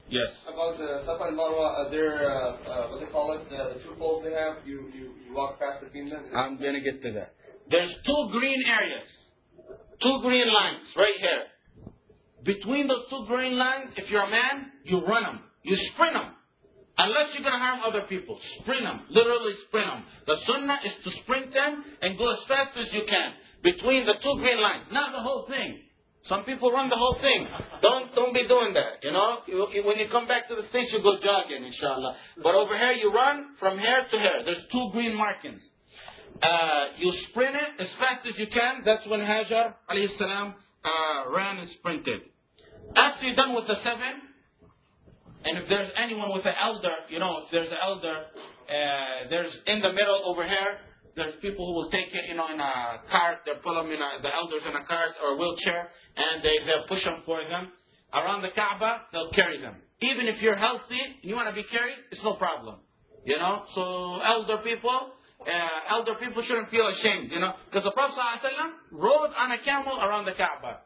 Yes. About the Safa and Marwa, uh, they're, uh, uh, what they call it, uh, the two poles they have, you, you, you walk past between them. I'm gonna get to that. There's two green areas, two green lines right here. Between those two green lines, if you're a man, you run them, you sprint them. Unless you're gonna harm other people, sprint them, literally sprint them. The sunnah is to sprint them and go as fast as you can between the two green lines, not the whole thing. Some people run the whole thing. Don't don't be doing that. You know, when you come back to the states, you go jogging, inshallah. But over here, you run from here to here. There's two green markings. Uh, you sprint it as fast as you can. That's when Hajar alayhi salam uh, ran and sprinted. After you're done with the seven, and if there's anyone with an elder, you know, if there's an elder, uh, there's in the middle over here, there's people who will take it, you know, in a cart. They pull them in a, the elders in a cart or wheelchair, and they they'll push them for them around the Kaaba. They'll carry them. Even if you're healthy and you want to be carried, it's no problem. You know, so elder people, uh, elder people shouldn't feel ashamed, you know, because the Prophet ﷺ rode on a camel around the Kaaba.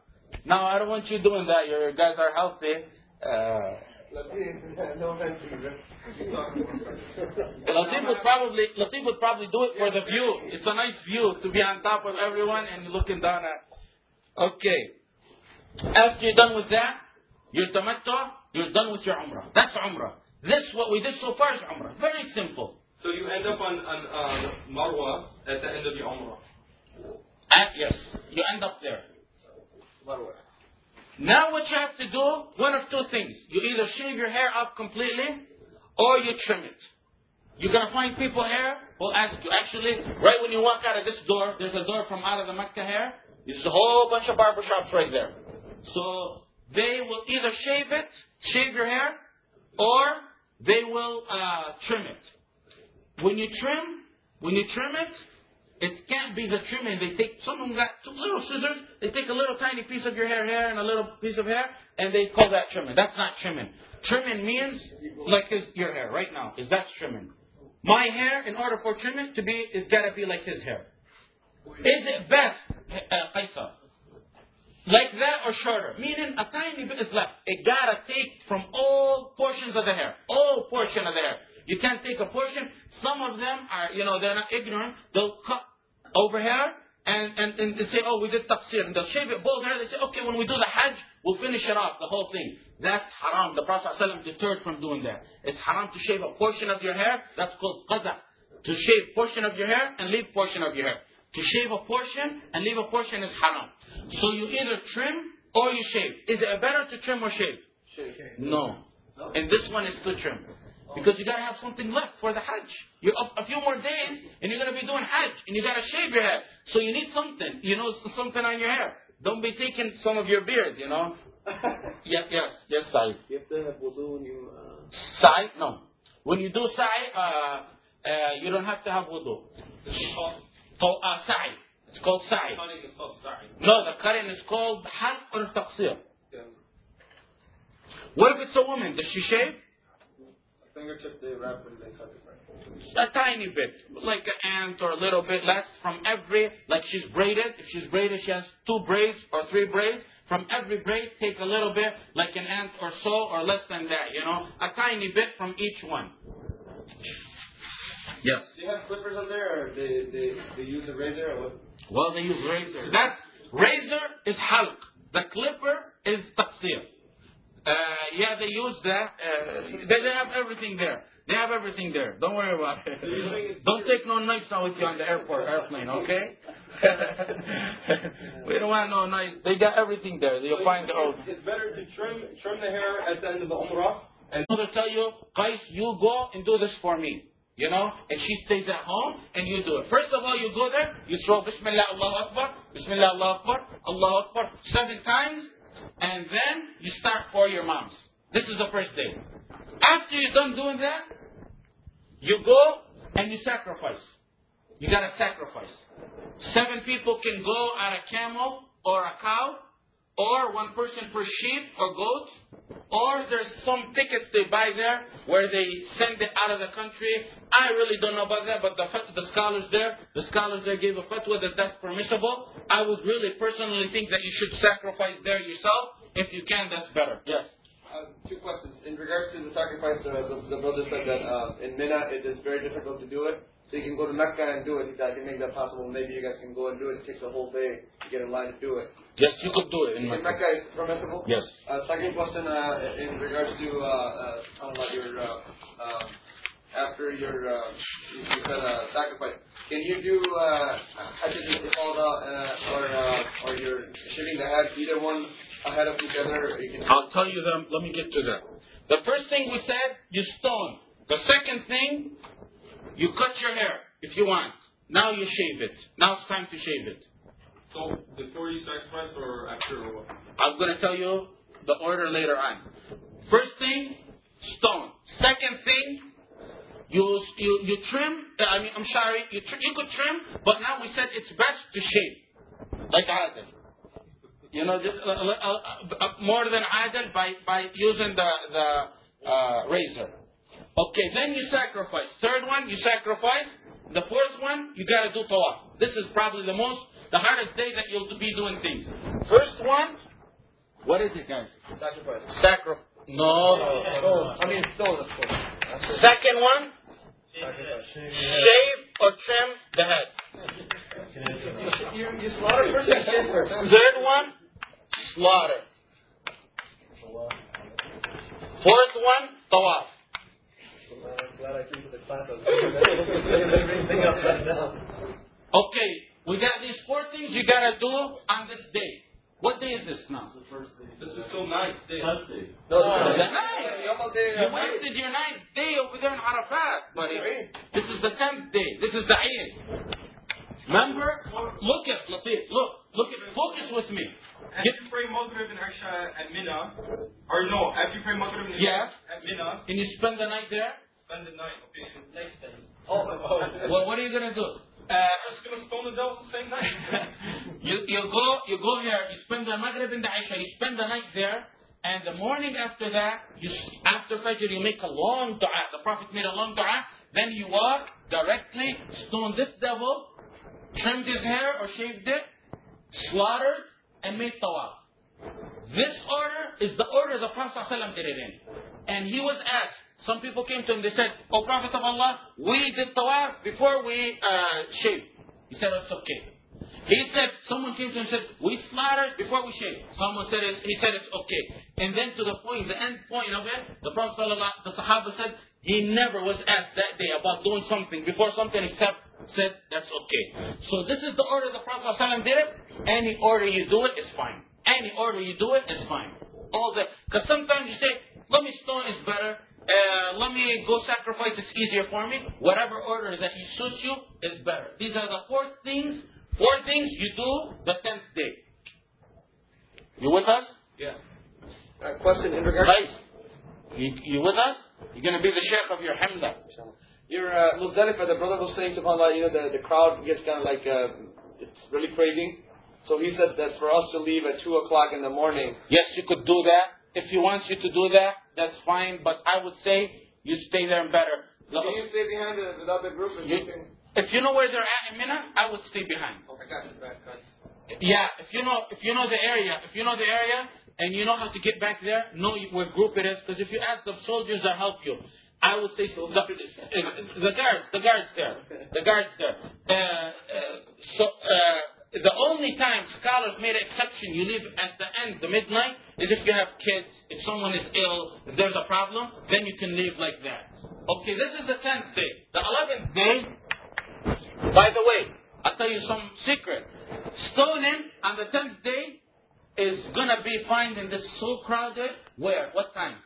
Now I don't want you doing that. Your guys are healthy. Uh, Latif would probably Latif would probably do it for the view. It's a nice view to be on top of everyone and looking down at. Okay. After you're done with that, you're tamattu, you're done with your umrah. That's umrah. This what we did so far is umrah. Very simple. So you end up on, on uh, Marwa at the end of the Umrah. Ah, yes, you end up there. Now what you have to do, one of two things. You either shave your hair up completely or you trim it. You're going to find people here who'll ask you, actually, right when you walk out of this door, there's a door from out of the Mecca here. There's a whole bunch of barber shops right there. So they will either shave it, shave your hair, or they will uh, trim it. When you trim, when you trim it, it can't be the trimming. They take some of them got little scissors. They take a little tiny piece of your hair here and a little piece of hair, and they call that trimming. That's not trimming. Trimming means like his, your hair right now. Is that trimming? My hair, in order for trimming to be, it's got to be like his hair. Is it best, uh, Qaisar? Like that or shorter? Meaning a tiny bit is left. It gotta take from all portions of the hair. All portion of the hair. You can't take a portion. Some of them are, you know, they're not ignorant. They'll cut over here and, and, and they say, oh, we did taqsir. And they'll shave it bald hair. They say, okay, when we do the hajj, we'll finish it off, the whole thing. That's haram. The Prophet ﷺ deterred from doing that. It's haram to shave a portion of your hair. That's called qaza. To shave portion of your hair and leave portion of your hair. To shave a portion and leave a portion is haram. So you either trim or you shave. Is it better to trim or shave? No. And this one is to trim. Because you gotta have something left for the Hajj. You're up a few more days and you're gonna be doing Hajj and you gotta shave your head. So you need something, you know, something on your hair. Don't be taking some of your beard, you know. yes, yes, yes, Sai. You have to have wudu when you. Uh, Sai? No. When you do Sai, uh, uh, you don't have to have wudu. This is called So, uh, Sai. It's called Sai. cutting is called sa'i. No, the cutting is called halq or taqsir. What if it's a woman? Does she shave? Fingertip, they wrap it, they cut it right. A tiny bit, like an ant or a little bit less from every, like she's braided. If she's braided, she has two braids or three braids. From every braid, take a little bit, like an ant or so, or less than that, you know? A tiny bit from each one. Yes. Do you have clippers on there, or they, they, they use a razor, or what? Well, they use razor. That's, razor is halq. The clipper is taqsir. Uh, yeah, they use that. Uh, they, they have everything there. They have everything there. Don't worry about it. Don't take no knives out with you on the airport airplane, okay? we don't want no nice. They got everything there. You'll find the old. It's better to trim trim the hair at the end of the umrah. And They'll tell you, guys, you go and do this for me. You know, and she stays at home and you do it. First of all, you go there, you throw Bismillah, Allah Akbar, Bismillah, Allah Akbar, Allah Akbar, seven times, and then you start for your moms. This is the first day. After you're done doing that, you go and you sacrifice. You gotta sacrifice. Seven people can go on a camel or a cow, or one person per sheep or goat, or there's some tickets they buy there where they send it out of the country. I really don't know about that, but the, the scholars there, the scholars there gave a fatwa that that's permissible. I would really personally think that you should sacrifice there yourself. If you can, that's better. Yes. Uh, two questions. In regards to the sacrifice, uh, the, the brother said that uh, in Mina it is very difficult to do it. So you can go to Mecca and do it. He said, I can make that possible. Maybe you guys can go and do it. It takes a whole day to get in line to do it. Yes, you could do it in In Mecca. Mecca is permissible? Yes. Uh, second question uh, in regards to uh, uh, subhanAllah, your uh, um, after your uh, you, you said uh, sacrifice. Can you do uh, Hajj al-Ifada uh, or uh, or your shaving the head either one ahead of each other? Or you can I'll tell you them. Let me get to that. The first thing we said, you stone. The second thing, you cut your hair if you want. Now you shave it. Now it's time to shave it. so before you sacrifice or after or what? I'm going to tell you the order later on. First thing, stone. Second thing, you you you trim. I mean, I'm sorry, you tr- you could trim, but now we said it's best to shave, like Adel. You know, just, uh, uh, uh, uh, more than Adel by by using the the uh, razor. Okay, then you sacrifice. Third one, you sacrifice. The fourth one, you gotta do tawaf. This is probably the most, the hardest day that you'll be doing things. First one, what is it, guys? sacrifice. Sacri. No. I mean, stone, of course. Second one, shave or trim the head. You, you slaughter first. Third one, slaughter. Fourth one, tawaf. Okay, we got these four things you gotta do on this day. What day is this now? This is still ninth day. No, Oh, no, the ninth. You almost did You it. wasted your ninth day over there in Arafat, buddy. This is the tenth day. This is the Eid. Remember? Look at, look, look, look at, focus with me. After you pray Maghrib and Isha at Mina, or no, after you pray Maghrib and Isha Yes. at Mina, And you spend the night there? spend the night. Okay. Next time. Oh, oh. Well, what are you gonna do? Just gonna stone the devil the same night. you you go you go here. You spend the Maghrib and the Isha. You spend the night there, and the morning after that, you after Fajr you make a long du'a. The Prophet made a long du'a. Then you walk directly, stone this devil, trimmed his hair or shaved it, slaughtered, and made tawaf. This order is the order the Prophet ﷺ did it in. And he was asked, some people came to him, they said, O Prophet of Allah, we did tawaf before we uh, shaved. He said, it's okay. He said, someone came to him and said, we slaughtered before we shaved. Someone said, it, he said, it's okay. And then to the point, the end point of it, the Prophet, ﷺ, the Sahaba said, he never was asked that day about doing something before something except said, that's okay. So this is the order the Prophet ﷺ did it. Any order you do it is fine. Any order you do it is fine. All the, because sometimes you say, let me stone is better. Uh, let me go sacrifice. It's easier for me. Whatever order that you suits you is better. These are the four things. Four things you do the tenth day. You with us? Yeah. Uh, question in regards Guys, you, you with us? You're gonna be the sheikh of your hamla. Your uh, Muzdalifah, the brother was saying, subhanAllah, you know, the, the crowd gets kind of like, uh, it's really craving. So he said that for us to leave at 2 o'clock in the morning, Yes, you could do that. If he wants you to do that, that's fine. But I would say you stay there and better. can you stay behind the, without the group? And You- you can, If you know where they're at in Mina, I would stay behind. oh, I got you back, guys. Yeah, if you know if you know the area, if you know the area and you know how to get back there, know what group it is. Because if you ask the soldiers, they'll help you. I would say the, the guards, the guards there, the guards there. Uh, uh, so uh, the only time scholars made an exception, you leave at the end, the midnight, is if you have kids, if someone is ill, if there's a problem, then you can leave like that. Okay, this is the tenth day. The eleventh day, by the way, I'll tell you some secret. Stolen on the tenth day is gonna be finding in this so crowded where? What time?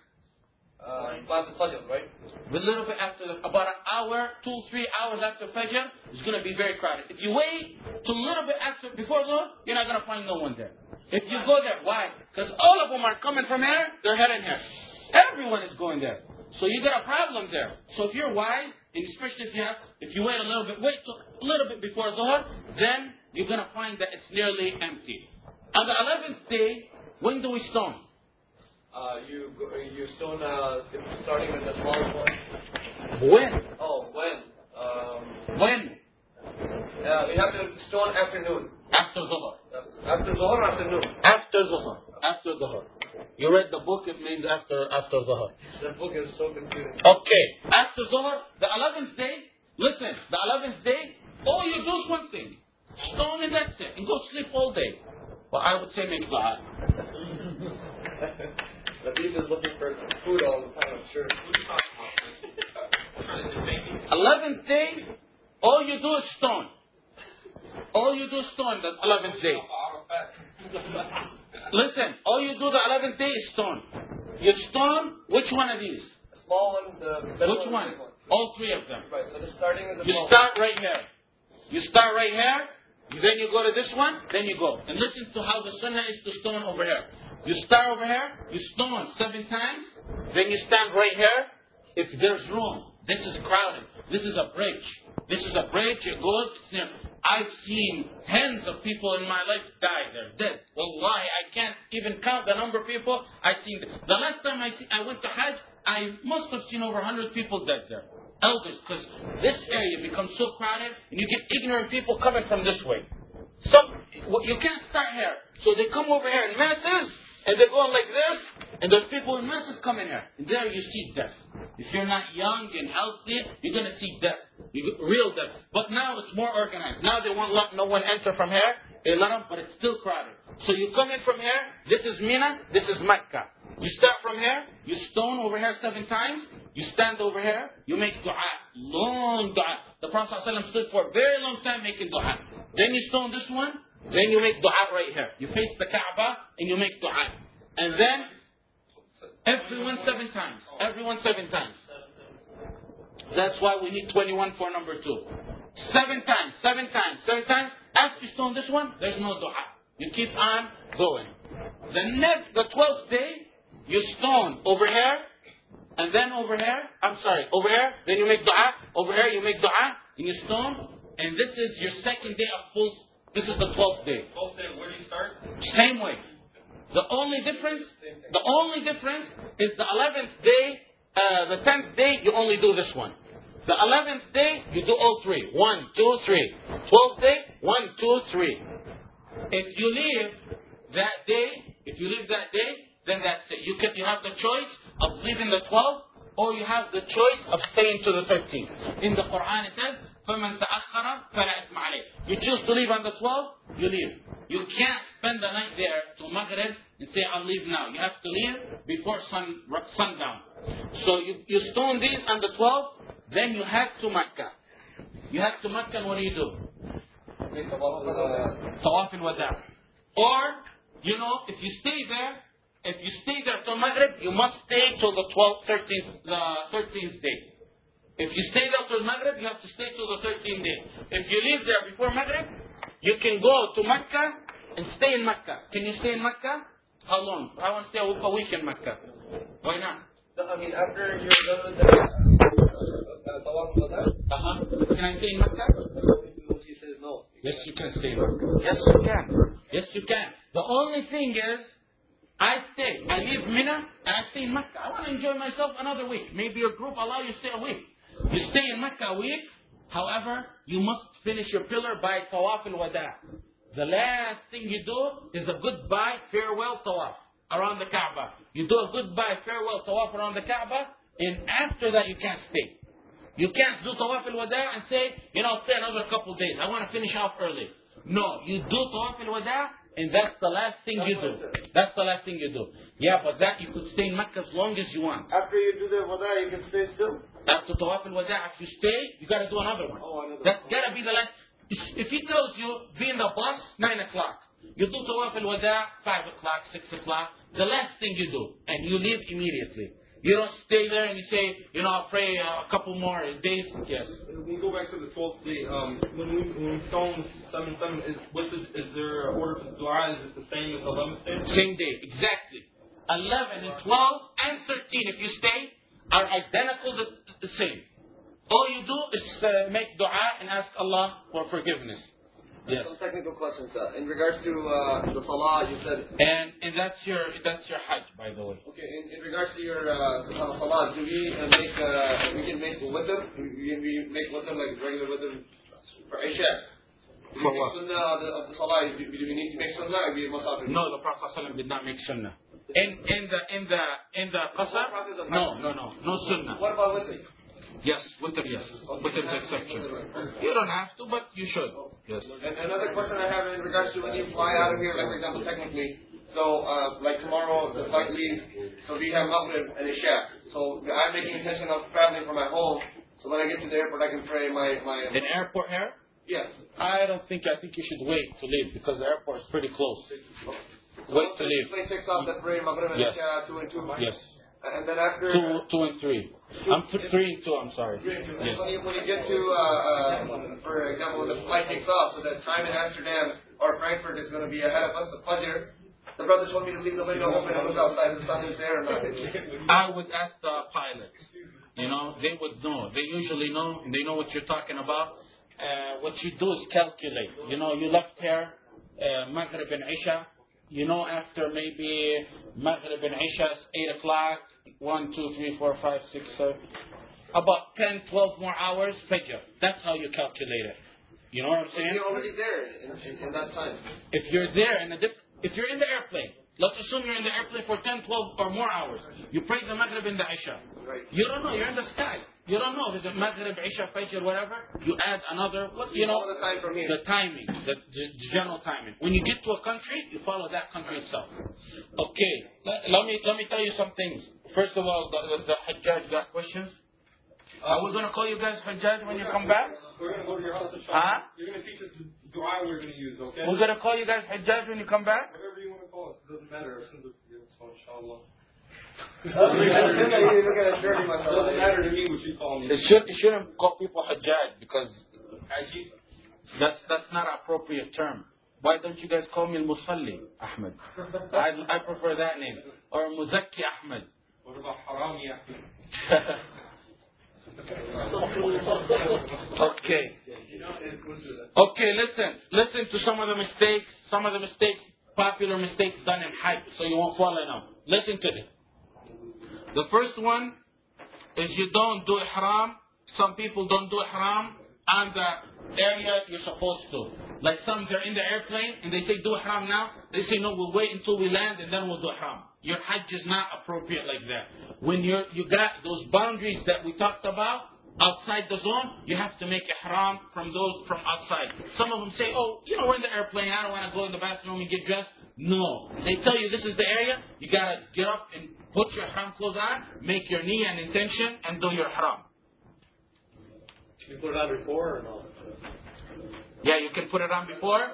Uh, Fajr, right? A little bit after, about an hour, two, three hours after Fajr, it's going to be very crowded. If you wait till a little bit after, before Dhuhr, you're not going to find no one there. If you go there, why? Because all of them are coming from here, they're heading here. Everyone is going there. So you got a problem there. So if you're wise, and especially if you have, if you wait a little bit, wait a little bit before Dhuhr, then you're going to find that it's nearly empty. On the 11th day, when do we stone? Uh, you you stone uh, starting with the small one. When? Oh, when? Um, When? uh, we have to stone afternoon. After Zohar. After Zohar or afternoon? After Zohar. After Zohar. You read the book, it means after after Dhuhr. The book is so confusing. Okay. After Zohar, the 11th day, listen, the 11th day, all you do is one thing. Stone and that's it. And go sleep all day. Well, I would say make dua. Latif is looking for food all the time, I'm sure. 11th day, all you do is stone. All you do is stone the 11th day. Listen, all you do the 11th day is stone. You stone, which one of these? The small one, the middle Which one, one? the big one. All three of them. Right, so the starting with the You start right here. You start right here. Then you go to this one. Then you go. And listen to how the sunnah is to stone over here. You start over here. You stone seven times. Then you stand right here. If there's room. This is crowded. This is a bridge. This is a bridge. It goes. Near. I've seen tens of people in my life die. They're dead. Wallahi, I can't even count the number of people I've seen. The last time I, see, I went to Hajj, I must have seen over 100 people dead there elders because this area becomes so crowded and you get ignorant people coming from this way. Some you can't start here, so they come over here in masses and they're going like this, and there's people in masses coming here, and there you see death. If you're not young and healthy, you're gonna see death, real death. But now it's more organized. Now they won't let no one enter from here. They let them, but it's still crowded. So you come in from here. This is Mina. This is Mecca. You start from here. You stone over here seven times. You stand over here, you make dua, long dua. The Prophet ﷺ stood for a very long time making dua. Then you stone this one, then you make dua right here. You face the Kaaba and you make dua. And then everyone seven times. Everyone seven times. That's why we need 21 for number two. Seven times, seven times, seven times. After you stone this one, there's no dua. You keep on going. The next, the twelfth day, you stone over here, and then over here, I'm sorry, over here, then you make dua, over here you make dua, and you stone, and this is your second day of full, this is the 12th day. Both day, where do you start? Same way. The only difference, the only difference is the 11th day, uh, the 10th day, you only do this one. The 11th day, you do all three. One, two, three. 12th day, one, two, three. If you leave that day, if you leave that day, then that's it. You can, you have the choice of leaving the 12th, or you have the choice of staying to the 13th. In the Quran it says, فَمَنْ تَأَخَّرَ فَلَا إِثْمَ عَلَيْهِ You choose to leave on the 12th, you leave. You can't spend the night there till Maghrib and say, I'll leave now. You have to leave before sun, sundown. So you, you stone these on the 12th, then you head to Mecca. You head to Mecca and what do you do? Make the wall, uh, Tawaf al-Wada. Or, you know, if you stay there, if you stay there till Maghrib, you must stay till the 12th, 13th, the 13th day. If you stay there till Maghrib, you have to stay till the 13th day. If you leave there before Maghrib, you can go to Mecca and stay in Mecca. Can you stay in Mecca? How long? I want to stay a week in Mecca. Why not? I mean, after you're done with the uh, Uh-huh. Can I stay in Mecca? he says no. Yes, you can stay in Mecca. Yes, you can. Yes, you can. The only thing is, I stay. I leave Mina and I stay in Mecca. I want to enjoy myself another week. Maybe your group allow you to stay a week. You stay in Mecca a week. However, you must finish your pillar by Tawaf al-Wada. The last thing you do is a goodbye, farewell Tawaf around the Kaaba. You do a goodbye, farewell Tawaf around the Kaaba, and after that you can't stay. You can't do Tawaf al-Wada and say, you know, stay another couple days. I want to finish off early. No, you do Tawaf al-Wada, and that's the last thing you do. That's the last thing you do. Yeah, but that you could stay in Mecca as long as you want. After you do the wada, you can stay still. After Tawaf al-Wada, if you stay, you got to do another one. Oh, another That's one. got to be the last. If he tells you, be in the bus, 9 o'clock. You do tawaf al-wada, 5 o'clock, 6 o'clock. The last thing you do. And you leave immediately. You don't stay there and you say, you know, I'll pray uh, a couple more days. Yes. We go back to the 12th day. Um, when we when we stone seven seven, is what is, is there an order for the dua? Is it the same as the 11th day? Same day, exactly. 11 and 12 and 13, if you stay, are identical, the, the same. All you do is uh, make dua and ask Allah for forgiveness. Yes. Some technical questions. Uh, in regards to uh, the salah, you said. And and that's your that's your hajj, by the way. Okay. In, in regards to your uh, salah, do we uh, make uh, we can make witr? We, we make witr like regular witr for Isha. Do we For make what? Sunnah of the, of the salah. Do, do we need to make sunnah or we must have No, the Prophet ﷺ did not make sunnah. In in the in the in the qasr, no, no, no, no sunnah. What about witr? Yes, witr, yes, witr is the exception. You don't have to, but you should. Yes. And another question I have in regards to when you fly out of here, like for example, technically, so uh, like tomorrow the flight leaves, so we have Maghrib and Isha. So I'm making intention of traveling from my home, so when I get to the airport I can pray my my. In airport here, Yes. I don't think I think you should wait to leave because the airport is pretty close. Wait to leave. Plane takes off, then pray Maghrib and Yes. Isha two and two. Yes. And then after. Two, two and three. I'm th- three and two. I'm sorry. And Yes. When you, when you get to, uh, uh, for example, when the flight takes off, so the time in Amsterdam or Frankfurt is going to be ahead of us, the Fajr, the brother told me to leave the window open and look outside, the sun is there or not. I would ask the pilots. You know, they would know. They usually know. They know what you're talking about. Uh, what you do is calculate. You know, you left here, uh, Maghrib and Isha. You know, after maybe Maghrib and Isha, 8 o'clock, 1, 2, 3, 4, 5, 6, 7. About 10, 12 more hours, Fajr. That's how you calculate it. You know what I'm saying? you're already there in, in, in that time. If you're there in a diff- if you're in the airplane, let's assume you're in the airplane for 10, 12 or more hours. You pray the Maghrib and the Isha. Right. You don't know. You're in the sky. You don't know. Is it Maghrib, Isha, Fajr, whatever? You add another, you know, the time from here. the timing, the, the general timing. When you get to a country, you follow that country itself. Okay. Let, let me let me tell you some things. First of all, the, the, the Hajjaj got questions. Are we going to call you guys Hajjaj when you come back? We're gonna go to your house and Huh? You're gonna teach us the dua we're gonna use, okay? We're going to call you guys Hajjaj when you come back? Whatever you want to call it, it doesn't matter. As soon as we get inshallah. You look at it doesn't matter to me what you call me. It should it shouldn't call people Hajjaj because that's that's not an appropriate term. Why don't you guys call me Al Musalli Ahmed? I I prefer that name or Muzakki Ahmed. What about Harami? Okay. Okay, listen. Listen to some of the mistakes, some of the mistakes, popular mistakes done in Hajj, so you won't fall in them. Listen to this. The first one is you don't do ihram. Some people don't do ihram on the area you're supposed to. Like some, they're in the airplane and they say do ihram now. They say no, we'll wait until we land and then we'll do ihram. Your Hajj is not appropriate like that. When you're, you got those boundaries that we talked about, outside the zone, you have to make ihram from those from outside. Some of them say, oh, you know, we're in the airplane, I don't want to go in the bathroom and get dressed. No. They tell you this is the area, you got to get up and put your ihram clothes on, make your knee and intention, and do your ihram. Can you put it on before or no? Yeah, you can put it on before.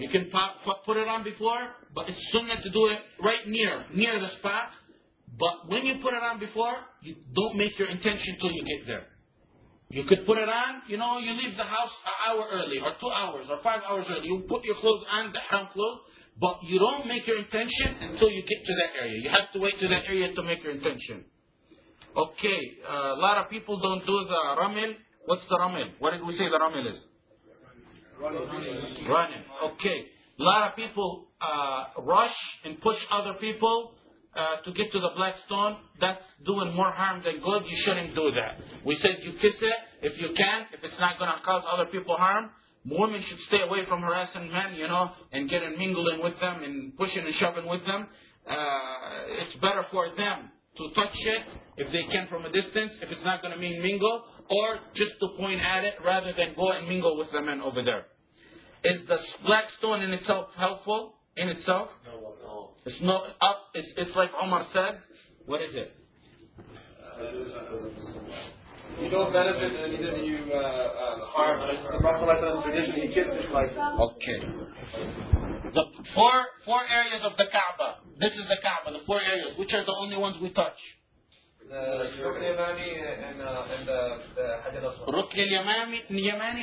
You can put it on before, but it's sunnah to do it right near, near the spot. But when you put it on before, you don't make your intention till you get there. You could put it on, you know, you leave the house an hour early, or two hours, or five hours early. You put your clothes on, the haram clothes, but you don't make your intention until you get to that area. You have to wait to that area to make your intention. Okay, uh, a lot of people don't do the ramil. What's the ramil? What did we say the ramil is? Running. Running. Okay. A lot of people uh, rush and push other people uh, to get to the black stone. That's doing more harm than good. You shouldn't do that. We said you kiss it if you can, if it's not going to cause other people harm. Women should stay away from harassing men, you know, and getting mingling with them and pushing and shoving with them. Uh, it's better for them to touch it if they can from a distance, if it's not going to mean mingle, or just to point at it rather than go and mingle with the men over there. Is the black stone in itself helpful in itself? No, no. It's not up. It's, it's like Omar said. What is it? you don't benefit and neither do you uh, uh, harm. And it's the Prophet's tradition, he kisses like Okay. The four, four areas of the Kaaba. This is the Kaaba, the four areas. Which are the only ones we touch? Rukn al-Yamani and, uh, the Hajar al-Aswad.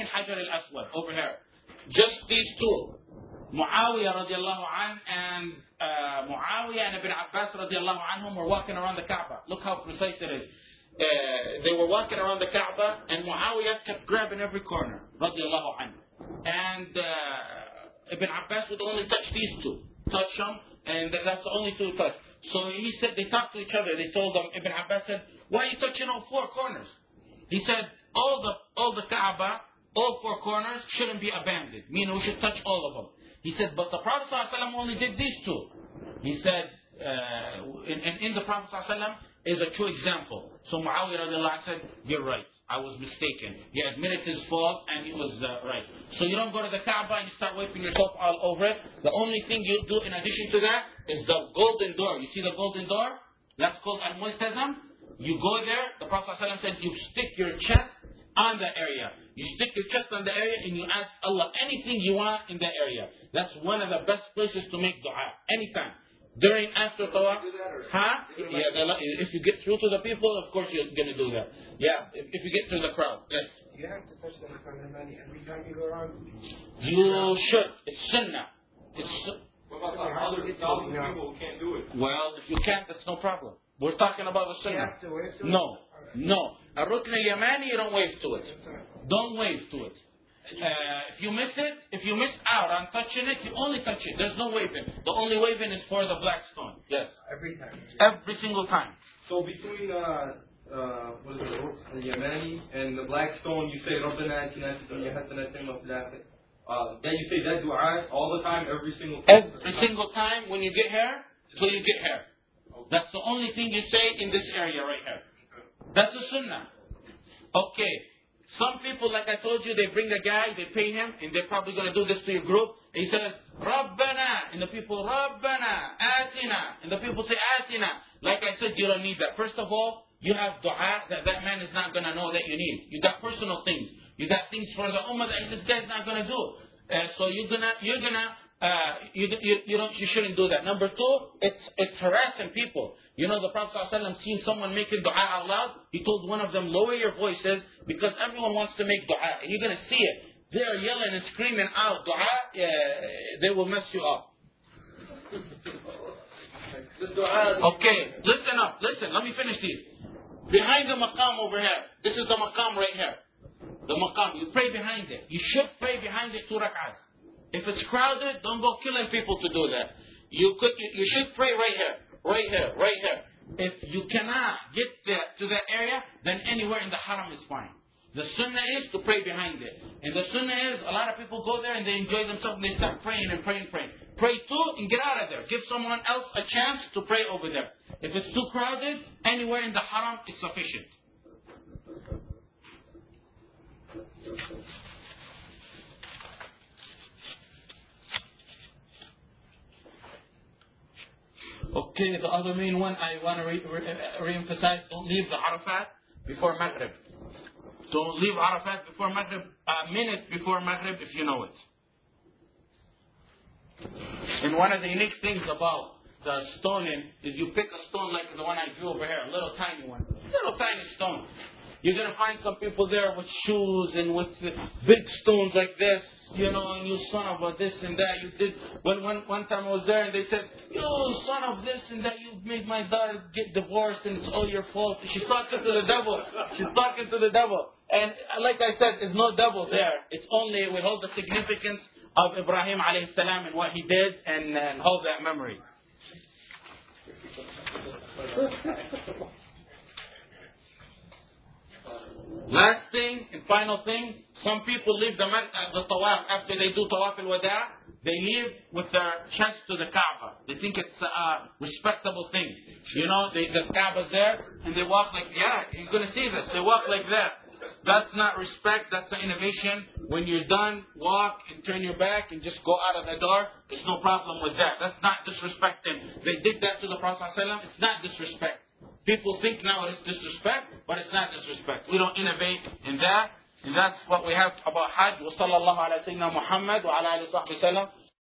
Hajar al-Aswad, over here. Just these two. Muawiyah radiallahu anh and uh, Muawiyah and Ibn Abbas radiallahu anhum were walking around the Kaaba. Look how precise it is. Uh, they were walking around the Kaaba, and Muawiyah kept grabbing every corner, radiallahu anhu. And uh, Ibn Abbas would only touch these two. Touch them and that's the only two touch. So he said, they talked to each other. They told them, Ibn Abbas said, why are you touching all four corners? He said, all the, all the Kaaba, all four corners shouldn't be abandoned. Meaning we should touch all of them. He said, but the Prophet ﷺ only did these two. He said, uh, in, in, in the Prophet ﷺ is a true example. So Muawiyah said, you're right. I was mistaken. He admitted his fault and he was uh, right. So you don't go to the Kaaba and you start wiping yourself all over it. The only thing you do in addition to that is the golden door. You see the golden door? That's called al-multazam. You go there, the Prophet ﷺ said, you stick your chest on the area. You stick your chest on the area and you ask Allah anything you want in that area. That's one of the best places to make dua. Anytime. During after tawaf, huh? Yeah, they like- if you get through to the people, of course you're gonna do that. Yeah, if, if you get through the crowd, yes. You have to touch the Maqam al-Mani every time you go around. You should. It's sunnah. It's su- What about the other thousands of people who can't do it? well, if you can't, that's no problem. We're talking about the You sunnah. have to wave to it? No, no. A rukn al-yamani, you don't wave to it. Don't wave to it. Uh, if you miss it, if you miss out on touching it, you only touch it. There's no waving. The only waving is for the black stone. Yes. Every time. Every single time. So between uh, uh, what is it, the Yemeni and the Black Stone, you say Rabbana atina fid dunya hasanatan wa fil akhirah. Uh, then you say that dua all the time, every single time. Every single time when you get here, till you get here. That's the only thing you say in this area right here. That's a sunnah. Okay. Some people, like I told you, they bring a guy, they pay him, and they're probably going to do this to your group. And He says, Rabbana. And the people, Rabbana, Atina. And the people say, Atina. Like I said, you don't need that. First of all, you have dua that that man is not going to know that you need. You got personal things. You got things for the ummah that this guy's not going to do. Uh, so you're gonna, you're gonna, uh, you, you, you don't, you shouldn't do that. Number two, it's, it's harassing people. You know, the Prophet ﷺ seen someone making dua out loud. He told one of them, lower your voices because everyone wants to make dua. You're gonna see it. They are yelling and screaming out dua. They will mess you up. Okay, listen up. Listen, let me finish these. Behind the maqam over here. This is the maqam right here. The maqam. You pray behind it. You should pray behind it two rak'ahs. If it's crowded, don't go killing people to do that. You could. You, should pray right here, right here, right here. If you cannot get there to that area, then anywhere in the haram is fine. The sunnah is to pray behind it. And the sunnah is a lot of people go there and they enjoy themselves and they start praying and praying, and praying. Pray too and get out of there. Give someone else a chance to pray over there. If it's too crowded, anywhere in the haram is sufficient. Okay, the other main one I want to re- re- re-emphasize, don't leave the Arafat before Maghrib. Don't leave Arafat before Maghrib, a minute before Maghrib if you know it. And one of the unique things about the stoning is you pick a stone like the one I drew over here, a little tiny one, little tiny stone. You're gonna find some people there with shoes and with big stones like this, you know, and you son of a this and that. You did when one one time I was there and they said, you son of this and that. You made my daughter get divorced and it's all your fault. She's talking to the devil. She's talking to the devil. And like I said, there's no devil there. It's only we hold the significance of Ibrahim alayhi salam and what he did and, and hold that memory. Last thing and final thing, some people leave the, uh, the tawaf after they do tawaf al wada. They leave with their chest to the Kaaba. They think it's a respectable thing. You know, they, the Kaaba's there and they walk like, yeah, you're going to see this. They walk like that. That's not respect, that's an innovation. When you're done, walk and turn your back and just go out of the door. There's no problem with that. That's not disrespecting. They did that to the Prophet. ﷺ. It's not disrespect. People think now it's disrespect, but it's not disrespect. We don't innovate in that. And that's what we have about Hajj. وصلى الله على سيدنا محمد وعلى آله وصحبه وسلم